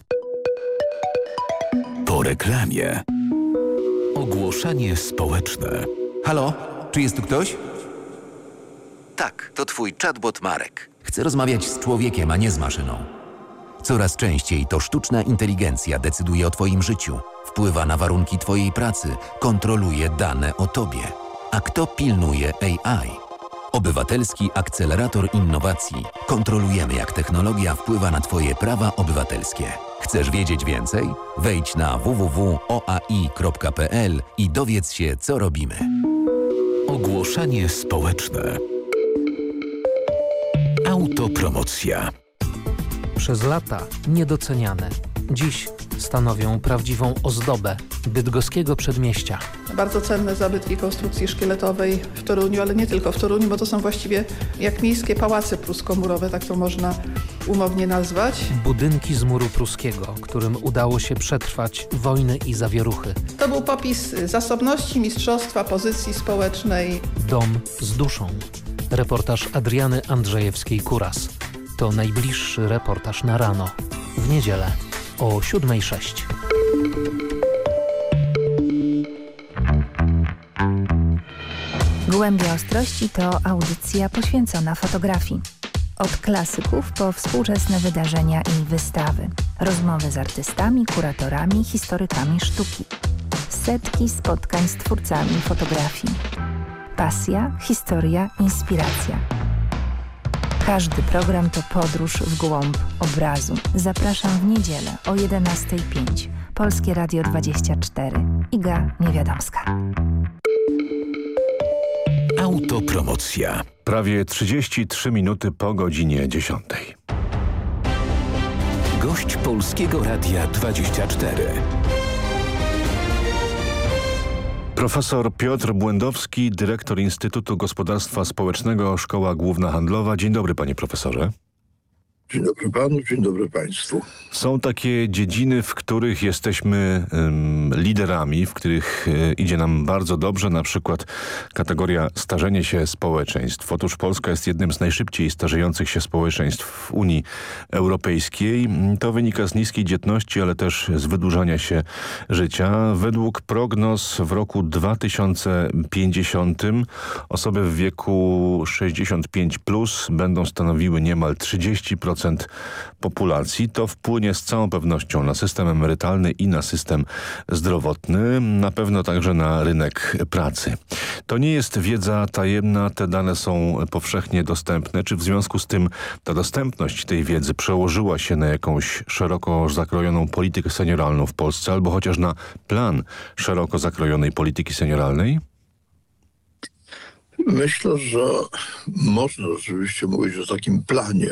Po reklamie. Ogłoszenie społeczne. Halo? Czy jest tu ktoś? Tak, to twój chatbot Marek. Chcę rozmawiać z człowiekiem, a nie z maszyną. Coraz częściej to sztuczna inteligencja decyduje o twoim życiu, wpływa na warunki twojej pracy, kontroluje dane o tobie. A kto pilnuje AI? Obywatelski Akcelerator Innowacji. Kontrolujemy, jak technologia wpływa na Twoje prawa obywatelskie. Chcesz wiedzieć więcej? Wejdź na www.oai.pl i dowiedz się, co robimy. Ogłoszenie społeczne. Autopromocja. Przez lata niedoceniane. Dziś stanowią prawdziwą ozdobę bydgoskiego przedmieścia. Bardzo cenne zabytki konstrukcji szkieletowej w Toruniu, ale nie tylko w Toruniu, bo to są właściwie jak miejskie pałace pruskomurowe, tak to można umownie nazwać. Budynki z muru pruskiego, którym udało się przetrwać wojny i zawieruchy. To był popis zasobności, mistrzostwa, pozycji społecznej. Dom z duszą. Reportaż Adriany Andrzejewskiej-Kuras. To najbliższy reportaż na rano. W niedzielę o 7.06. Głębia Ostrości to audycja poświęcona fotografii. Od klasyków po współczesne wydarzenia i wystawy. Rozmowy z artystami, kuratorami, historykami sztuki. Setki spotkań z twórcami fotografii. Pasja, historia, inspiracja. Każdy program to podróż w głąb obrazu. Zapraszam w niedzielę o 11.05. Polskie Radio 24. Iga Niewiadomska. Autopromocja. Prawie 33 minuty po godzinie 10. Gość Polskiego Radia 24. Profesor Piotr Błędowski, dyrektor Instytutu Gospodarstwa Społecznego Szkoła Główna Handlowa. Dzień dobry panie profesorze. Dzień dobry panu, dzień dobry państwu. Są takie dziedziny, w których jesteśmy um, liderami, w których e, idzie nam bardzo dobrze, na przykład kategoria starzenie się społeczeństw. Otóż Polska jest jednym z najszybciej starzejących się społeczeństw w Unii Europejskiej. To wynika z niskiej dzietności, ale też z wydłużania się życia. Według prognoz w roku 2050 osoby w wieku 65 plus będą stanowiły niemal 30% populacji, to wpłynie z całą pewnością na system emerytalny i na system zdrowotny, na pewno także na rynek pracy. To nie jest wiedza tajemna, te dane są powszechnie dostępne. Czy w związku z tym ta dostępność tej wiedzy przełożyła się na jakąś szeroko zakrojoną politykę senioralną w Polsce albo chociaż na plan szeroko zakrojonej polityki senioralnej? Myślę, że można rzeczywiście mówić o takim planie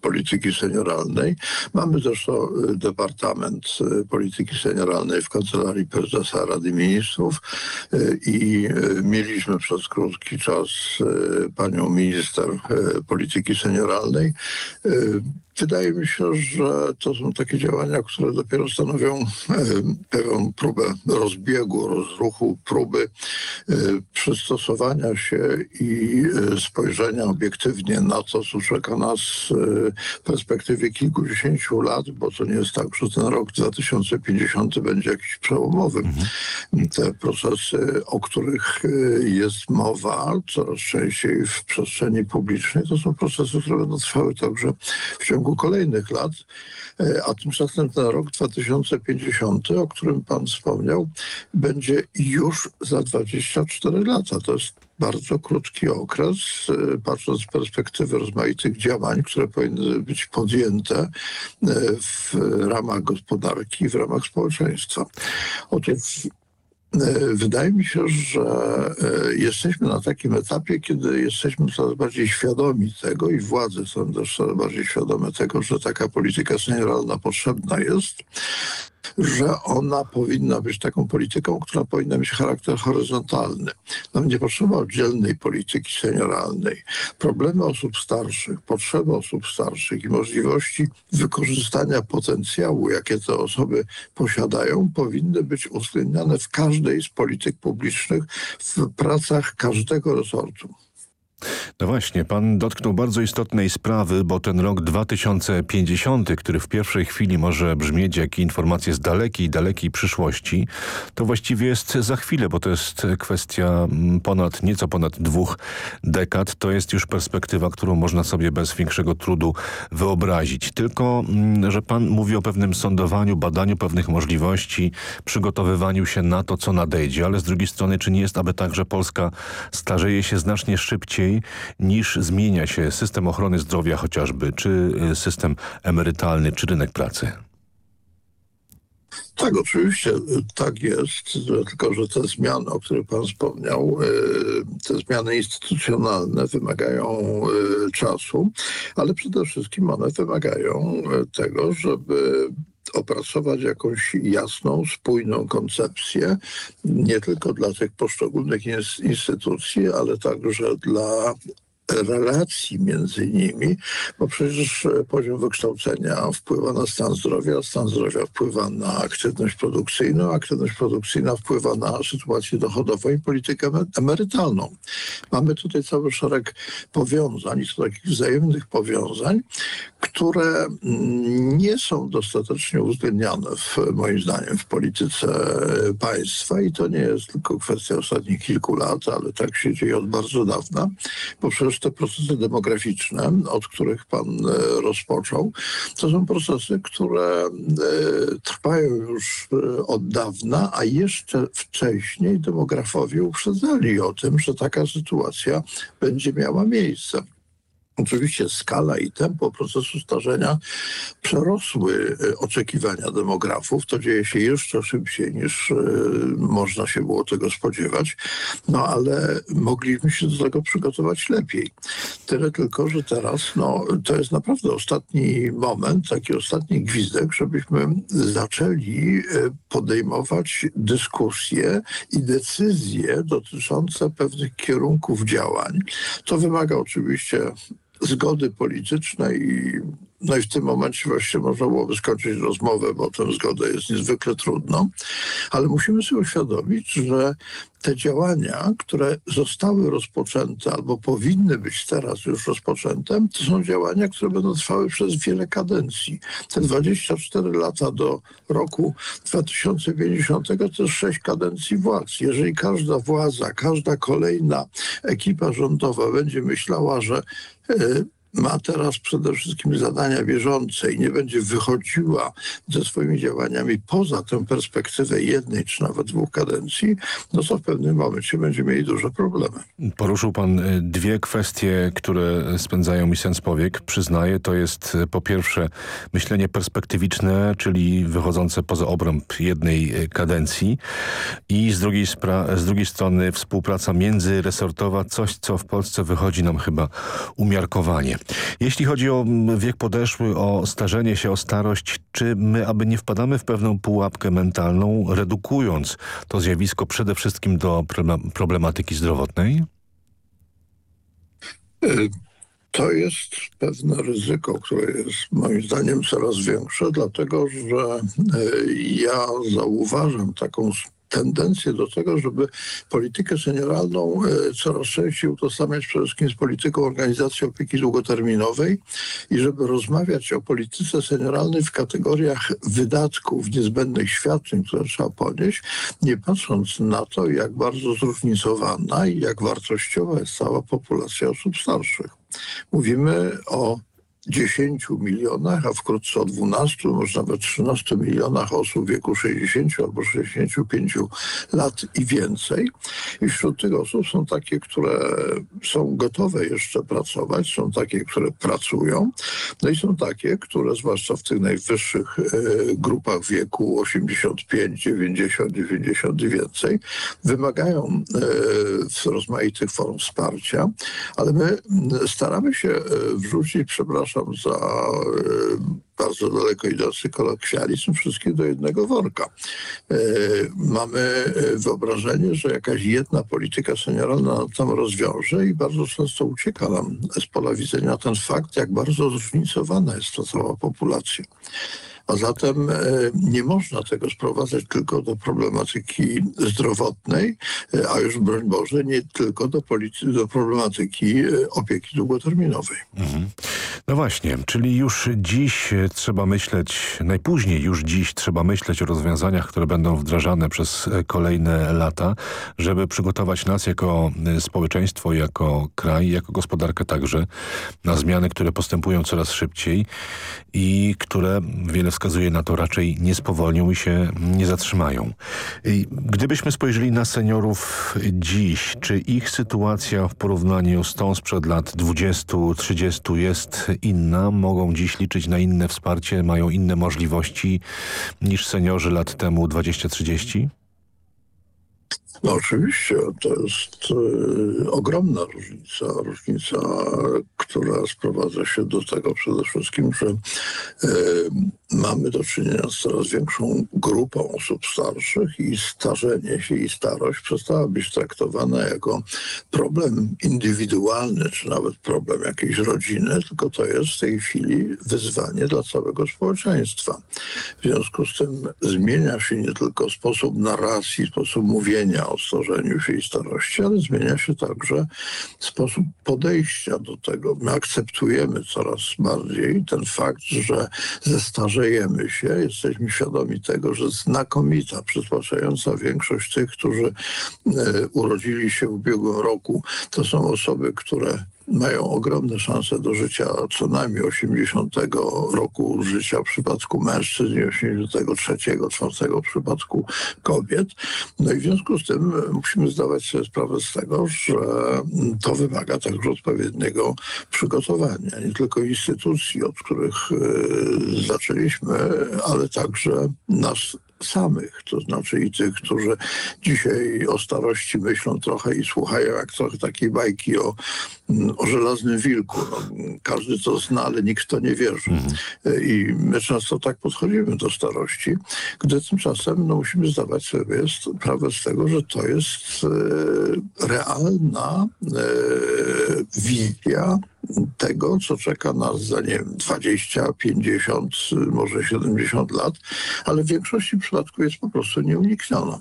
polityki senioralnej. Mamy zresztą e, Departament e, Polityki Senioralnej w Kancelarii Prezesa Rady Ministrów i mieliśmy przez krótki czas panią minister polityki senioralnej. Wydaje mi się, że to są takie działania, które dopiero stanowią pewną próbę rozbiegu, rozruchu, próby przystosowania się i spojrzenia obiektywnie na to, co czeka nas w e, perspektywie kilkudziesięciu lat, bo to nie jest tak, że ten rok 2050 będzie jakiś przełomowy. Mhm. Te procesy, o których e, jest mowa coraz częściej w przestrzeni publicznej, to są procesy, które będą trwały także w ciągu kolejnych lat. E, a tymczasem ten rok 2050, o którym pan wspomniał, będzie już za 24 lata. To jest bardzo krótki okres, e, patrząc z perspektywy rozmaitych działań, które powinny być podjęte e, w ramach gospodarki, w ramach społeczeństwa. Otóż Wydaje mi się, że jesteśmy na takim etapie, kiedy jesteśmy coraz bardziej świadomi tego i władze są też coraz bardziej świadome tego, że taka polityka senioralna potrzebna jest że ona powinna być taką polityką, która powinna mieć charakter horyzontalny. Nam nie potrzeba oddzielnej polityki senioralnej. Problemy osób starszych, potrzeby osób starszych i możliwości wykorzystania potencjału, jakie te osoby posiadają, powinny być uwzględniane w każdej z polityk publicznych, w pracach każdego resortu. No właśnie, pan dotknął bardzo istotnej sprawy, bo ten rok 2050, który w pierwszej chwili może brzmieć jak informacje z dalekiej, dalekiej przyszłości, to właściwie jest za chwilę, bo to jest kwestia mm, ponad, nieco ponad dwóch dekad. To jest już perspektywa, którą można sobie bez większego trudu wyobrazić. Tylko, mm, że pan mówi o pewnym sądowaniu, badaniu pewnych możliwości, przygotowywaniu się na to, co nadejdzie, ale z drugiej strony, czy nie jest aby tak, że Polska starzeje się znacznie szybciej niż zmienia się system ochrony zdrowia chociażby, czy y, system emerytalny, czy rynek pracy. Tak, oczywiście tak jest, tylko że te zmiany, o których Pan wspomniał, y, te zmiany instytucjonalne wymagają czasu, ale przede wszystkim one wymagają tego, żeby opracować jakąś jasną, spójną koncepcję, nie tylko dla tych poszczególnych instytucji, ale także dla relacji między nimi, bo przecież poziom wykształcenia wpływa na stan zdrowia, stan zdrowia wpływa na aktywność produkcyjną, aktywność produkcyjna wpływa na sytuację dochodową i politykę emerytalną. Mamy tutaj cały szereg powiązań, to takich wzajemnych powiązań, które mm, nie są dostatecznie uwzględniane w, moim zdaniem w polityce państwa i to nie jest tylko kwestia ostatnich kilku lat, ale tak się dzieje od bardzo dawna, bo przecież te procesy demograficzne, od których pan e, rozpoczął, to są procesy, które e, trwają już e, od dawna, a jeszcze wcześniej demografowie uprzedzali o tym, że taka sytuacja będzie miała miejsce. Oczywiście skala i tempo procesu starzenia przerosły e, oczekiwania demografów. To dzieje się jeszcze szybciej niż e, można się było tego spodziewać, no ale mogliśmy się do tego przygotować lepiej. Tyle tylko, że teraz no, to jest naprawdę ostatni moment, taki ostatni gwizdek, żebyśmy zaczęli e, podejmować dyskusje i decyzje dotyczące pewnych kierunków działań. To wymaga oczywiście zgody politycznej i no i w tym momencie właściwie można byłoby skończyć rozmowę, bo tę zgodę jest niezwykle trudno, ale musimy sobie uświadomić, że te działania, które zostały rozpoczęte albo powinny być teraz już rozpoczęte, to są działania, które będą trwały przez wiele kadencji. Te 24 lata do roku 2050 to jest 6 kadencji władz. Jeżeli każda władza, każda kolejna ekipa rządowa będzie myślała, że ma teraz przede wszystkim zadania bieżące i nie będzie wychodziła ze swoimi działaniami poza tę perspektywę jednej czy nawet dwóch kadencji, no to w pewnym momencie będziemy mieli duże problemy. Poruszył pan y, dwie kwestie, które spędzają mi sens powiek. Przyznaję, to jest y, po pierwsze myślenie perspektywiczne, czyli wychodzące poza obręb jednej y, kadencji i z drugiej, z drugiej strony współpraca międzyresortowa, coś co w Polsce wychodzi nam chyba umiarkowanie. Jeśli chodzi o wiek podeszły, o starzenie się, o starość, czy my aby nie wpadamy w pewną pułapkę mentalną, redukując to zjawisko przede wszystkim do problematyki zdrowotnej? Y, to jest pewne ryzyko, które jest moim zdaniem coraz większe, dlatego że y, ja zauważam taką tendencję do tego, żeby politykę senioralną e, coraz częściej utożsamiać przede wszystkim z polityką organizacji opieki długoterminowej i żeby rozmawiać o polityce senioralnej w kategoriach wydatków, niezbędnych świadczeń, które trzeba ponieść, nie patrząc na to, jak bardzo zróżnicowana i jak wartościowa jest cała populacja osób starszych. Mówimy o 10 milionach, a wkrótce o 12, może nawet 13 milionach osób w wieku 60 albo 65 lat i więcej. I wśród tych osób są takie, które są gotowe jeszcze pracować, są takie, które pracują, no i są takie, które zwłaszcza w tych najwyższych e, grupach wieku 85, 90, 90 i więcej, wymagają e, rozmaitych form wsparcia, ale my staramy się e, wrzucić, przepraszam, za e, bardzo daleko idący kolokwializm, wszystkie do jednego worka. E, mamy e, wyobrażenie, że jakaś jedna polityka senioralna tam rozwiąże i bardzo często ucieka nam z pola widzenia ten fakt, jak bardzo zróżnicowana jest ta cała populacja. A zatem e, nie można tego sprowadzać tylko do problematyki zdrowotnej, e, a już broń Boże nie tylko do, do problematyki e, opieki długoterminowej. Mhm. No właśnie, czyli już dziś trzeba myśleć, najpóźniej już dziś trzeba myśleć o rozwiązaniach, które będą wdrażane przez kolejne lata, żeby przygotować nas jako społeczeństwo, jako kraj, jako gospodarkę także na zmiany, które postępują coraz szybciej i które wiele wskazuje na to raczej nie spowolnią i się nie zatrzymają. Gdybyśmy spojrzeli na seniorów dziś, czy ich sytuacja w porównaniu z tą sprzed lat 20-30 jest inna? Mogą dziś liczyć na inne wsparcie, mają inne możliwości niż seniorzy lat temu 20-30? No oczywiście, to jest y, ogromna różnica. Różnica, która sprowadza się do tego przede wszystkim, że y, mamy do czynienia z coraz większą grupą osób starszych i starzenie się i starość przestała być traktowana jako problem indywidualny, czy nawet problem jakiejś rodziny, tylko to jest w tej chwili wyzwanie dla całego społeczeństwa. W związku z tym zmienia się nie tylko sposób narracji, sposób mówienia o starzeniu się i starości, ale zmienia się także sposób podejścia do tego. My akceptujemy coraz bardziej ten fakt, że ze starzejemy się, jesteśmy świadomi tego, że znakomita, przytłaczająca większość tych, którzy e, urodzili się w ubiegłym roku, to są osoby, które mają ogromne szanse do życia co najmniej 80 roku życia w przypadku mężczyzn i 83, 4 w przypadku kobiet. No i w związku z tym musimy zdawać sobie sprawę z tego, że to wymaga także odpowiedniego przygotowania, nie tylko instytucji, od których y, zaczęliśmy, ale także nas samych, to znaczy i tych, którzy dzisiaj o starości myślą trochę i słuchają jak trochę takiej bajki o, mm, o żelaznym wilku. No, każdy to zna, ale nikt to nie wierzy. Mhm. I my często tak podchodzimy do starości, gdy tymczasem no, musimy zdawać sobie sprawę z tego, że to jest e, realna e, wizja tego, co czeka nas za, nie wiem, 20, 50, może 70 lat, ale w większości przypadków jest po prostu nieunikniona.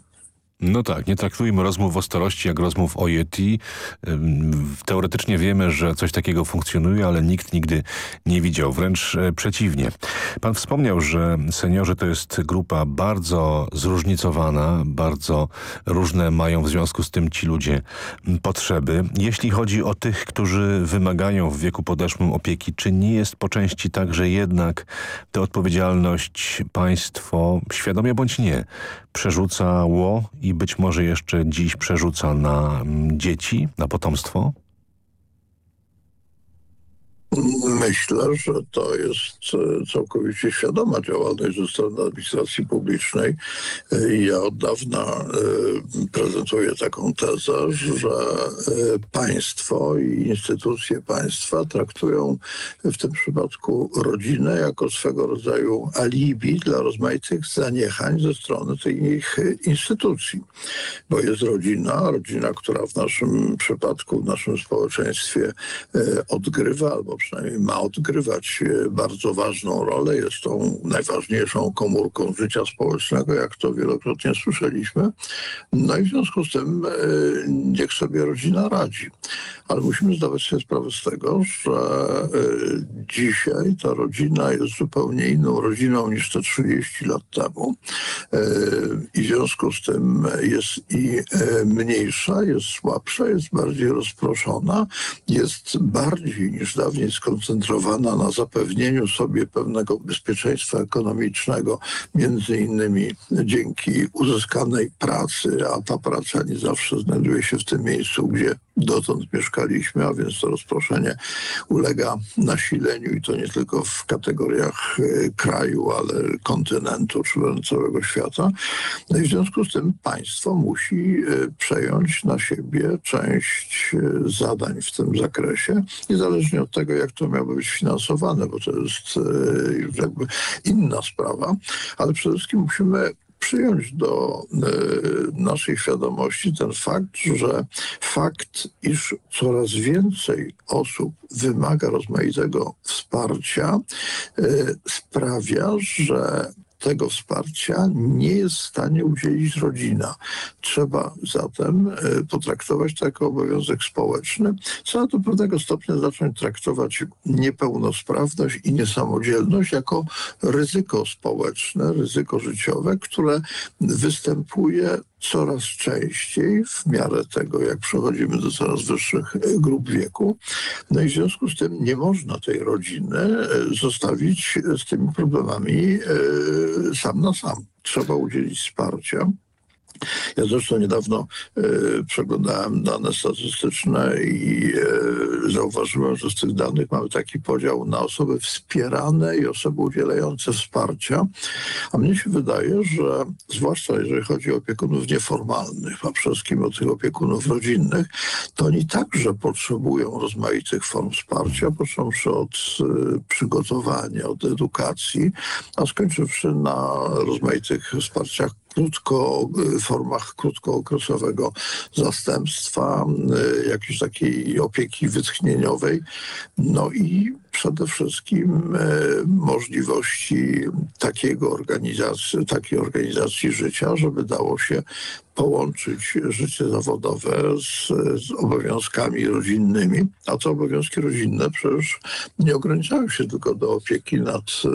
No tak, nie traktujmy rozmów o starości jak rozmów o Yeti. Teoretycznie wiemy, że coś takiego funkcjonuje, ale nikt nigdy nie widział. Wręcz e, przeciwnie. Pan wspomniał, że seniorzy to jest grupa bardzo zróżnicowana, bardzo różne mają w związku z tym ci ludzie potrzeby. Jeśli chodzi o tych, którzy wymagają w wieku podeszłym opieki, czy nie jest po części tak, że jednak tę odpowiedzialność państwo, świadomie bądź nie, przerzucało i być może jeszcze dziś przerzuca na mm, dzieci, na potomstwo? Myślę, że to jest e, całkowicie świadoma działalność ze strony administracji publicznej. E, ja od dawna e, prezentuję taką tezę, że państwo i instytucje państwa traktują w tym przypadku rodzinę jako swego rodzaju alibi dla rozmaitych zaniechań ze strony tych instytucji. Bo jest rodzina, rodzina, która w naszym przypadku, w naszym społeczeństwie odgrywa albo przynajmniej ma odgrywać e, bardzo ważną rolę. Jest tą najważniejszą komórką życia społecznego, jak to wielokrotnie słyszeliśmy. No i w związku z tym e, niech sobie rodzina radzi. Ale musimy zdawać sobie sprawę z tego, że e, dzisiaj ta rodzina jest zupełnie inną rodziną niż te 30 lat temu. I w związku z tym jest i mniejsza, jest słabsza, jest bardziej rozproszona, jest bardziej niż dawniej skoncentrowana na zapewnieniu sobie pewnego bezpieczeństwa ekonomicznego, między innymi dzięki uzyskanej pracy, a ta praca nie zawsze znajduje się w tym miejscu, gdzie dotąd mieszkaliśmy, a więc to rozproszenie ulega nasileniu i to nie tylko w kategoriach e, kraju, ale kontynentu czy całego świata. No i w związku z tym państwo musi e, przejąć na siebie część e, zadań w tym zakresie, niezależnie od tego, jak to miałoby być finansowane, bo to jest jakby inna sprawa, ale przede wszystkim musimy przyjąć do y, naszej świadomości ten fakt, że fakt, iż coraz więcej osób wymaga rozmaitego wsparcia, y, sprawia, że tego wsparcia nie jest w stanie udzielić rodzina. Trzeba zatem e, potraktować to jako obowiązek społeczny. Trzeba do pewnego stopnia zacząć traktować niepełnosprawność i niesamodzielność jako ryzyko społeczne, ryzyko życiowe, które występuje coraz częściej w miarę tego, jak przechodzimy do coraz wyższych e, grup wieku. No i w związku z tym nie można tej rodziny e, zostawić z tymi problemami e, sam na sam. Trzeba udzielić wsparcia. Ja zresztą niedawno e, przeglądałem dane statystyczne i e, zauważyłem, że z tych danych mamy taki podział na osoby wspierane i osoby udzielające wsparcia. A mnie się wydaje, że zwłaszcza jeżeli chodzi o opiekunów nieformalnych, a przede wszystkim o tych opiekunów rodzinnych, to oni także potrzebują rozmaitych form wsparcia, począwszy od e, przygotowania, od edukacji, a skończywszy na rozmaitych wsparciach krótko, formach krótkookresowego zastępstwa, y, jakiejś takiej opieki wytchnieniowej, no i przede wszystkim y, możliwości takiego organizacji, takiej organizacji życia, żeby dało się połączyć życie zawodowe z, z, obowiązkami rodzinnymi, a te obowiązki rodzinne przecież nie ograniczają się tylko do opieki nad y,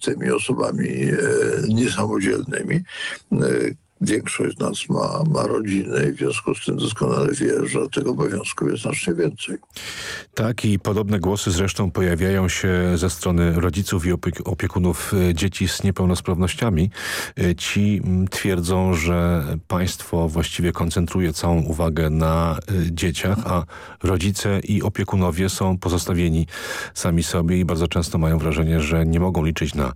tymi osobami y, niesamodzielnymi. Większość z nas ma, ma rodziny i w związku z tym doskonale wie, że tego obowiązku jest znacznie więcej. Tak i podobne głosy zresztą pojawiają się ze strony rodziców i opiekunów e, dzieci z niepełnosprawnościami. E, ci twierdzą, że państwo właściwie koncentruje całą uwagę na e, dzieciach, a rodzice i opiekunowie są pozostawieni sami sobie i bardzo często mają wrażenie, że nie mogą liczyć na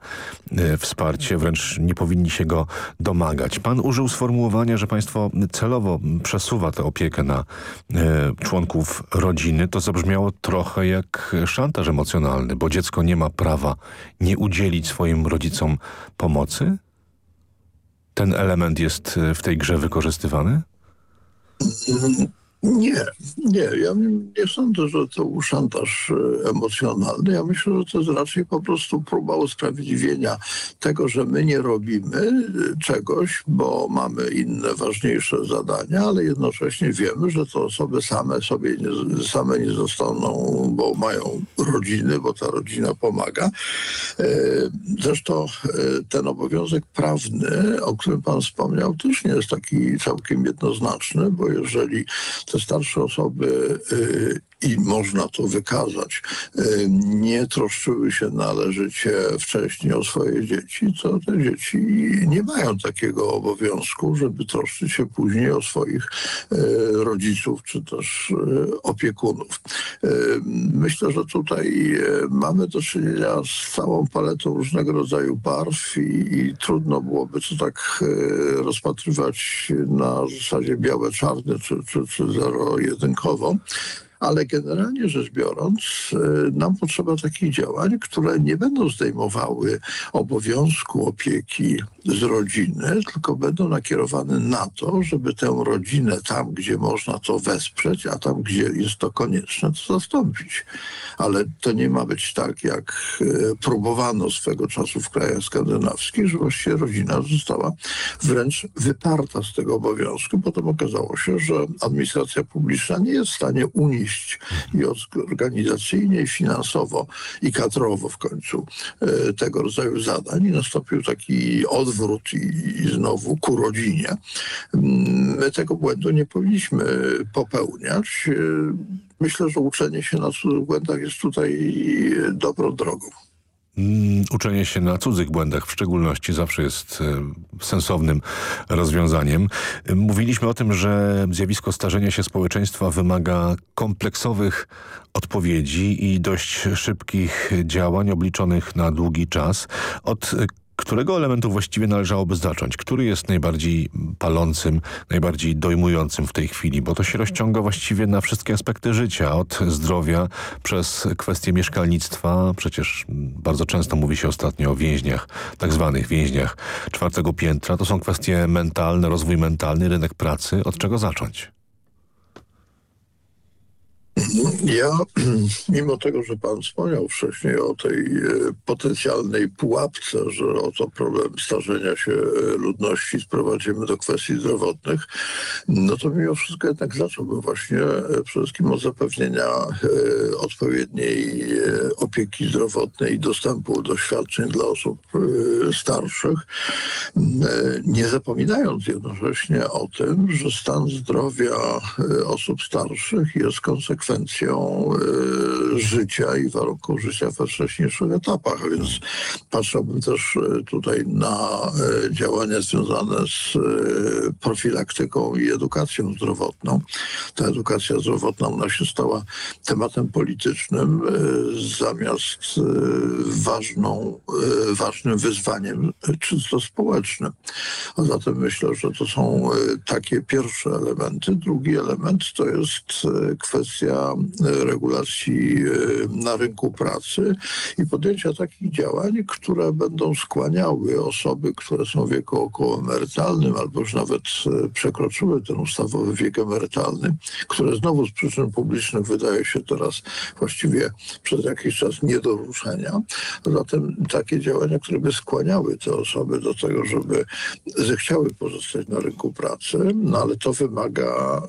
wsparcie, wręcz nie powinni się go domagać. Pan użył sformułowania, że państwo celowo przesuwa tę opiekę na e, członków rodziny. To zabrzmiało trochę jak szantaż emocjonalny, bo dziecko nie ma prawa nie udzielić swoim rodzicom pomocy? Ten element jest w tej grze wykorzystywany? Nie, nie. Ja nie sądzę, że to szantaż e, emocjonalny. Ja myślę, że to jest raczej po prostu próba usprawiedliwienia tego, że my nie robimy e, czegoś, bo mamy inne, ważniejsze zadania, ale jednocześnie wiemy, że to osoby same sobie nie, same nie zostaną, bo mają rodziny, bo ta rodzina pomaga. E, zresztą ten obowiązek prawny, o którym pan wspomniał, też nie jest taki całkiem jednoznaczny, bo jeżeli starsze osoby y, i można to wykazać, y, nie troszczyły się należycie wcześniej o swoje dzieci, to te dzieci nie mają takiego obowiązku, żeby troszczyć się później o swoich y, rodziców czy też opiekunów. Myślę, że tutaj mamy do czynienia z całą paletą różnego rodzaju barw i, i trudno byłoby to tak rozpatrywać na zasadzie białe-czarne czy, czy, czy zero-jedynkowo ale generalnie rzecz biorąc, e, nam potrzeba takich działań, które nie będą zdejmowały obowiązku opieki z rodziny, tylko będą nakierowane na to, żeby tę rodzinę tam, gdzie można to wesprzeć, a tam, gdzie jest to konieczne, to zastąpić. Ale to nie ma być tak, jak e, próbowano swego czasu w krajach skandynawskich, że właściwie rodzina została wręcz wyparta z tego obowiązku. Potem okazało się, że administracja publiczna nie jest w stanie unieść i organizacyjnie, i finansowo, i kadrowo w końcu e, tego rodzaju zadań. I nastąpił taki odwrót i, i znowu ku rodzinie. Mm, my tego błędu nie powinniśmy popełniać. E, myślę, że uczenie się na cudzych błędach jest tutaj dobrą drogą. Mm, uczenie się na cudzych błędach w szczególności zawsze jest e, sensownym rozwiązaniem. Mówiliśmy o tym, że zjawisko starzenia się społeczeństwa wymaga kompleksowych odpowiedzi i dość szybkich działań obliczonych na długi czas. Od którego elementu właściwie należałoby zacząć? Który jest najbardziej palącym, najbardziej dojmującym w tej chwili? Bo to się rozciąga właściwie na wszystkie aspekty życia, od zdrowia przez kwestie mieszkalnictwa. Przecież bardzo często mówi się ostatnio o więźniach, tak zwanych więźniach czwartego piętra. To są kwestie mentalne, rozwój mentalny, rynek pracy. Od czego zacząć? Ja, mimo tego, że pan wspomniał wcześniej o tej e, potencjalnej pułapce, że oto problem starzenia się e, ludności sprowadzimy do kwestii zdrowotnych, no to mimo wszystko jednak zacząłbym właśnie e, przede wszystkim od zapewnienia odpowiedniej opieki zdrowotnej i dostępu do świadczeń dla osób starszych, nie zapominając jednocześnie o tym, że stan zdrowia osób starszych jest konsekwencją konsekwencją e, życia i warunków życia we wcześniejszych etapach, więc patrzyłbym też e, tutaj na e, działania związane z profilaktyką i edukacją zdrowotną. Ta edukacja zdrowotna u nas się stała tematem politycznym zamiast ważną, ważnym wyzwaniem czysto społecznym. A zatem myślę, że to są takie pierwsze elementy. Drugi element to jest kwestia E, regulacji e, na rynku pracy i podjęcia takich działań, które będą skłaniały osoby, które są w wieku okołoemerytalnym albo już nawet e, przekroczyły ten ustawowy wiek emerytalny, które znowu z przyczyn publicznych wydaje się teraz właściwie przez jakiś czas nie do ruszenia. Zatem takie działania, które by skłaniały te osoby do tego, żeby zechciały pozostać na rynku pracy, no ale to wymaga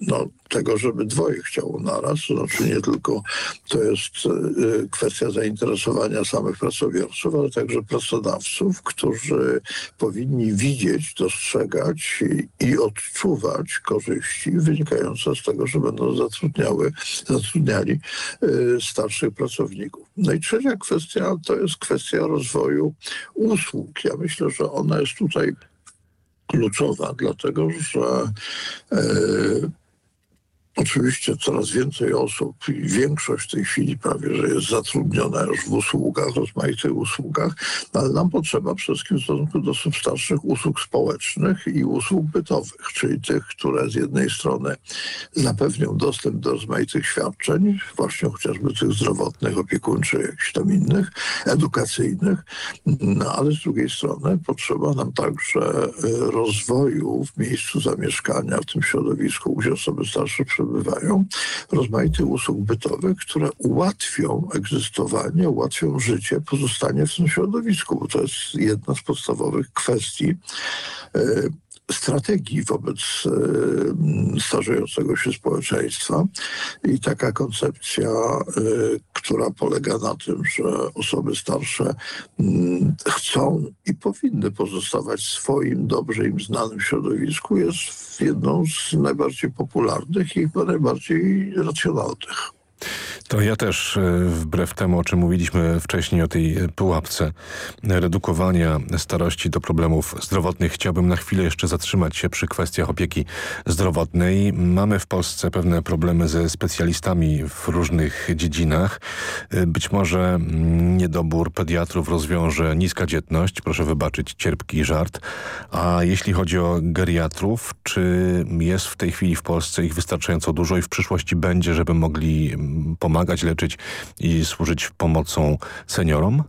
no, tego, żeby dwoje chciało naraz, to znaczy nie tylko to jest e, kwestia zainteresowania samych pracobiorców, ale także pracodawców, którzy powinni widzieć, dostrzegać i odczuwać korzyści wynikające z tego, że będą zatrudniały, zatrudniali e, starszych pracowników. No i trzecia kwestia to jest kwestia rozwoju usług. Ja myślę, że ona jest tutaj kluczowa, dlatego że e, Oczywiście coraz więcej osób i większość w tej chwili prawie, że jest zatrudniona już w usługach, rozmaitych usługach, ale nam potrzeba przede wszystkim w stosunku do osób starszych usług społecznych i usług bytowych, czyli tych, które z jednej strony zapewnią dostęp do rozmaitych świadczeń, właśnie chociażby tych zdrowotnych, opiekuńczych, jakichś tam innych, edukacyjnych, no, ale z drugiej strony potrzeba nam także e, rozwoju w miejscu zamieszkania, w tym środowisku, gdzie osoby starsze przebywają, rozmaitych usług bytowych, które ułatwią egzystowanie, ułatwią życie, pozostanie w tym środowisku, bo to jest jedna z podstawowych kwestii e, strategii wobec e, starzejącego się społeczeństwa i taka koncepcja, e, która polega na tym, że osoby starsze mm, chcą i powinny pozostawać w swoim dobrze im znanym środowisku, jest jedną z najbardziej popularnych i najbardziej racjonalnych. To ja też, e, wbrew temu, o czym mówiliśmy wcześniej, o tej pułapce redukowania starości do problemów zdrowotnych, chciałbym na chwilę jeszcze zatrzymać się przy kwestiach opieki zdrowotnej. Mamy w Polsce pewne problemy ze specjalistami w różnych dziedzinach. E, być może mm, niedobór pediatrów rozwiąże niska dzietność, proszę wybaczyć cierpki żart. A jeśli chodzi o geriatrów, czy jest w tej chwili w Polsce ich wystarczająco dużo i w przyszłości będzie, żeby mogli mm, pomagać leczyć i służyć pomocą seniorom?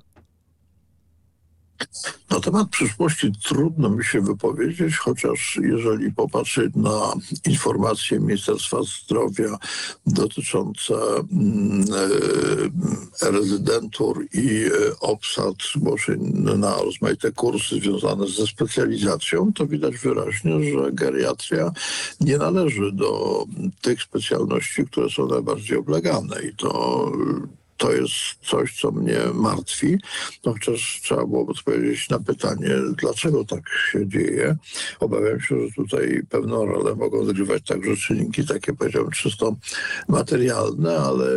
Na temat przyszłości trudno mi się wypowiedzieć, chociaż jeżeli popatrzeć na informacje Ministerstwa Zdrowia dotyczące mm, e, rezydentur i e, obsad zgłoszeń na rozmaite kursy związane ze specjalizacją, to widać wyraźnie, że geriatria nie należy do tych specjalności, które są najbardziej oblegane i to to jest coś, co mnie martwi. No chociaż trzeba było odpowiedzieć na pytanie, dlaczego tak się dzieje. Obawiam się, że tutaj pewną rolę mogą odgrywać także czynniki takie, powiedziałbym, czysto materialne, ale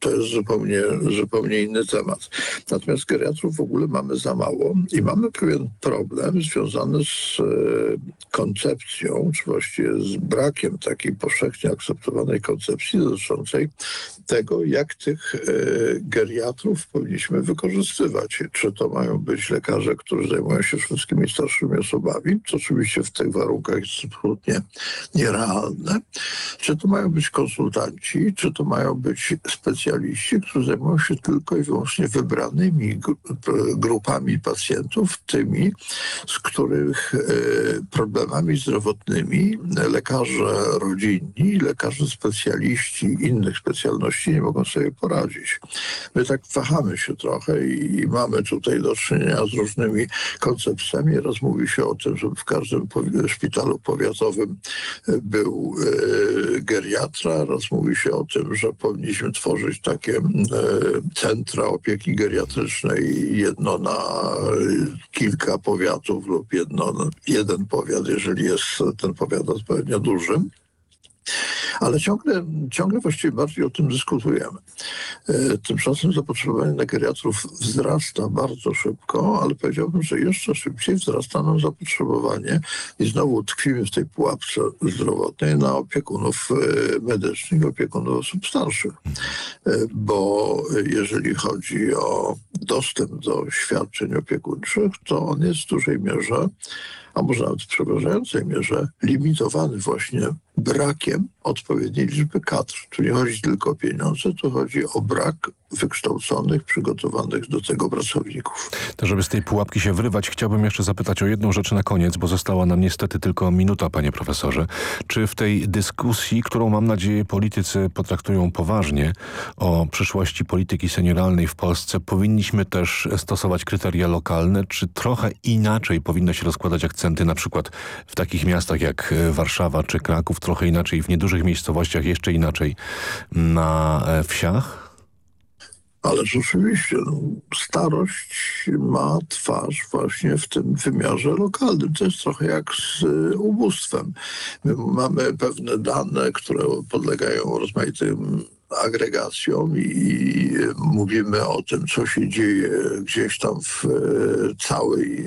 to jest zupełnie, zupełnie inny temat. Natomiast geriatrów w ogóle mamy za mało i mamy pewien problem związany z e, koncepcją, czy właściwie z brakiem takiej powszechnie akceptowanej koncepcji dotyczącej tego, jak tych e, geriatrów powinniśmy wykorzystywać. Czy to mają być lekarze, którzy zajmują się wszystkimi starszymi osobami, co oczywiście w tych warunkach jest absolutnie nierealne. Czy to mają być konsultanci, czy to mają być specjaliści, którzy zajmują się tylko i wyłącznie wybranymi grupami pacjentów, tymi, z których e, problemami zdrowotnymi lekarze rodzinni, lekarze specjaliści innych specjalności nie mogą sobie poradzić. My tak wahamy się trochę i mamy tutaj do czynienia z różnymi koncepcjami. Raz mówi się o tym, żeby w każdym szpitalu powiatowym e, był e, geriatra, raz mówi się o tym, że powinniśmy tworzyć takie e, centra opieki geriatrycznej, jedno na kilka powiatów lub jedno, jeden powiat, jeżeli jest ten powiat odpowiednio duży ale ciągle, ciągle właściwie bardziej o tym dyskutujemy. E, tymczasem zapotrzebowanie na geriatrów wzrasta bardzo szybko, ale powiedziałbym, że jeszcze szybciej wzrasta nam zapotrzebowanie i znowu tkwimy w tej pułapce zdrowotnej na opiekunów e, medycznych, opiekunów osób starszych. E, bo jeżeli chodzi o dostęp do świadczeń opiekuńczych, to on jest w dużej mierze a może nawet w przeważającej mierze limitowany właśnie brakiem odpowiedniej liczby kadr. Tu nie chodzi tylko o pieniądze, tu chodzi o brak wykształconych, przygotowanych do tego pracowników. To żeby z tej pułapki się wrywać, chciałbym jeszcze zapytać o jedną rzecz na koniec, bo została nam niestety tylko minuta, panie profesorze. Czy w tej dyskusji, którą mam nadzieję politycy potraktują poważnie, o przyszłości polityki senioralnej w Polsce, powinniśmy też stosować kryteria lokalne, czy trochę inaczej powinno się rozkładać akcenty, na przykład w takich miastach jak Warszawa czy Kraków, trochę inaczej w niedużych miejscowościach, jeszcze inaczej na e, wsiach? Ale rzeczywiście no, starość ma twarz właśnie w tym wymiarze lokalnym. To jest trochę jak z y, ubóstwem. My mamy pewne dane, które podlegają rozmaitym agregacją i mówimy o tym, co się dzieje gdzieś tam w całej,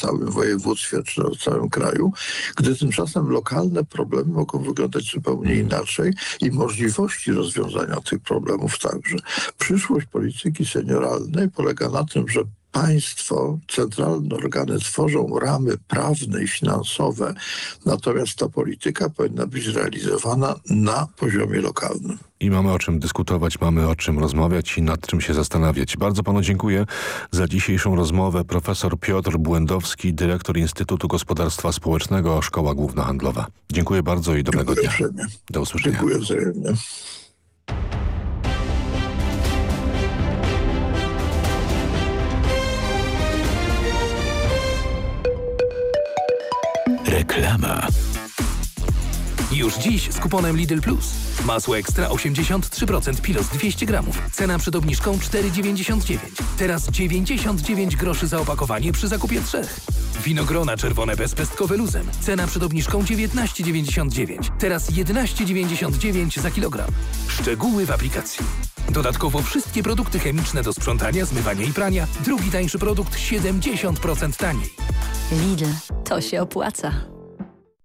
całym województwie czy w całym kraju, gdy tymczasem lokalne problemy mogą wyglądać zupełnie inaczej i możliwości rozwiązania tych problemów także. Przyszłość polityki senioralnej polega na tym, że państwo, centralne organy tworzą ramy prawne i finansowe, natomiast ta polityka powinna być realizowana na poziomie lokalnym. I mamy o czym dyskutować, mamy o czym rozmawiać i nad czym się zastanawiać. Bardzo panu dziękuję za dzisiejszą rozmowę. Profesor Piotr Błędowski, dyrektor Instytutu Gospodarstwa Społecznego, Szkoła Główna Handlowa. Dziękuję bardzo i dobrego Dziękuję dnia. Do usłyszenia. Dziękuję wzajemnie. Reklama. Już dziś z kuponem Lidl Plus. Masło ekstra 83% pilos 200 gramów. Cena przed obniżką 4,99. Teraz 99 groszy za opakowanie przy zakupie trzech. Winogrona czerwone bezpestkowe luzem. Cena przed obniżką 19,99. Teraz 11,99 za kilogram. Szczegóły w aplikacji. Dodatkowo wszystkie produkty chemiczne do sprzątania, zmywania i prania. Drugi tańszy produkt 70% taniej. Lidl, to się opłaca.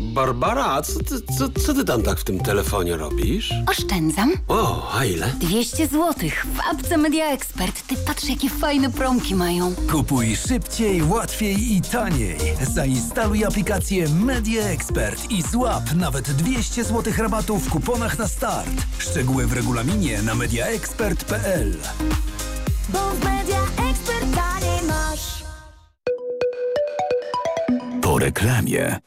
Barbara, co ty, co, co ty tam tak w tym telefonie robisz? Oszczędzam. O, a ile? 200 zł w apce Media Expert. Ty patrz, jakie fajne promki mają. Kupuj szybciej, łatwiej i taniej. Zainstaluj aplikację Media Expert i złap nawet 200 zł rabatu w kuponach na start. Szczegóły w regulaminie na mediaexpert.pl. Bo w Media Expert taniej masz. Po reklamie.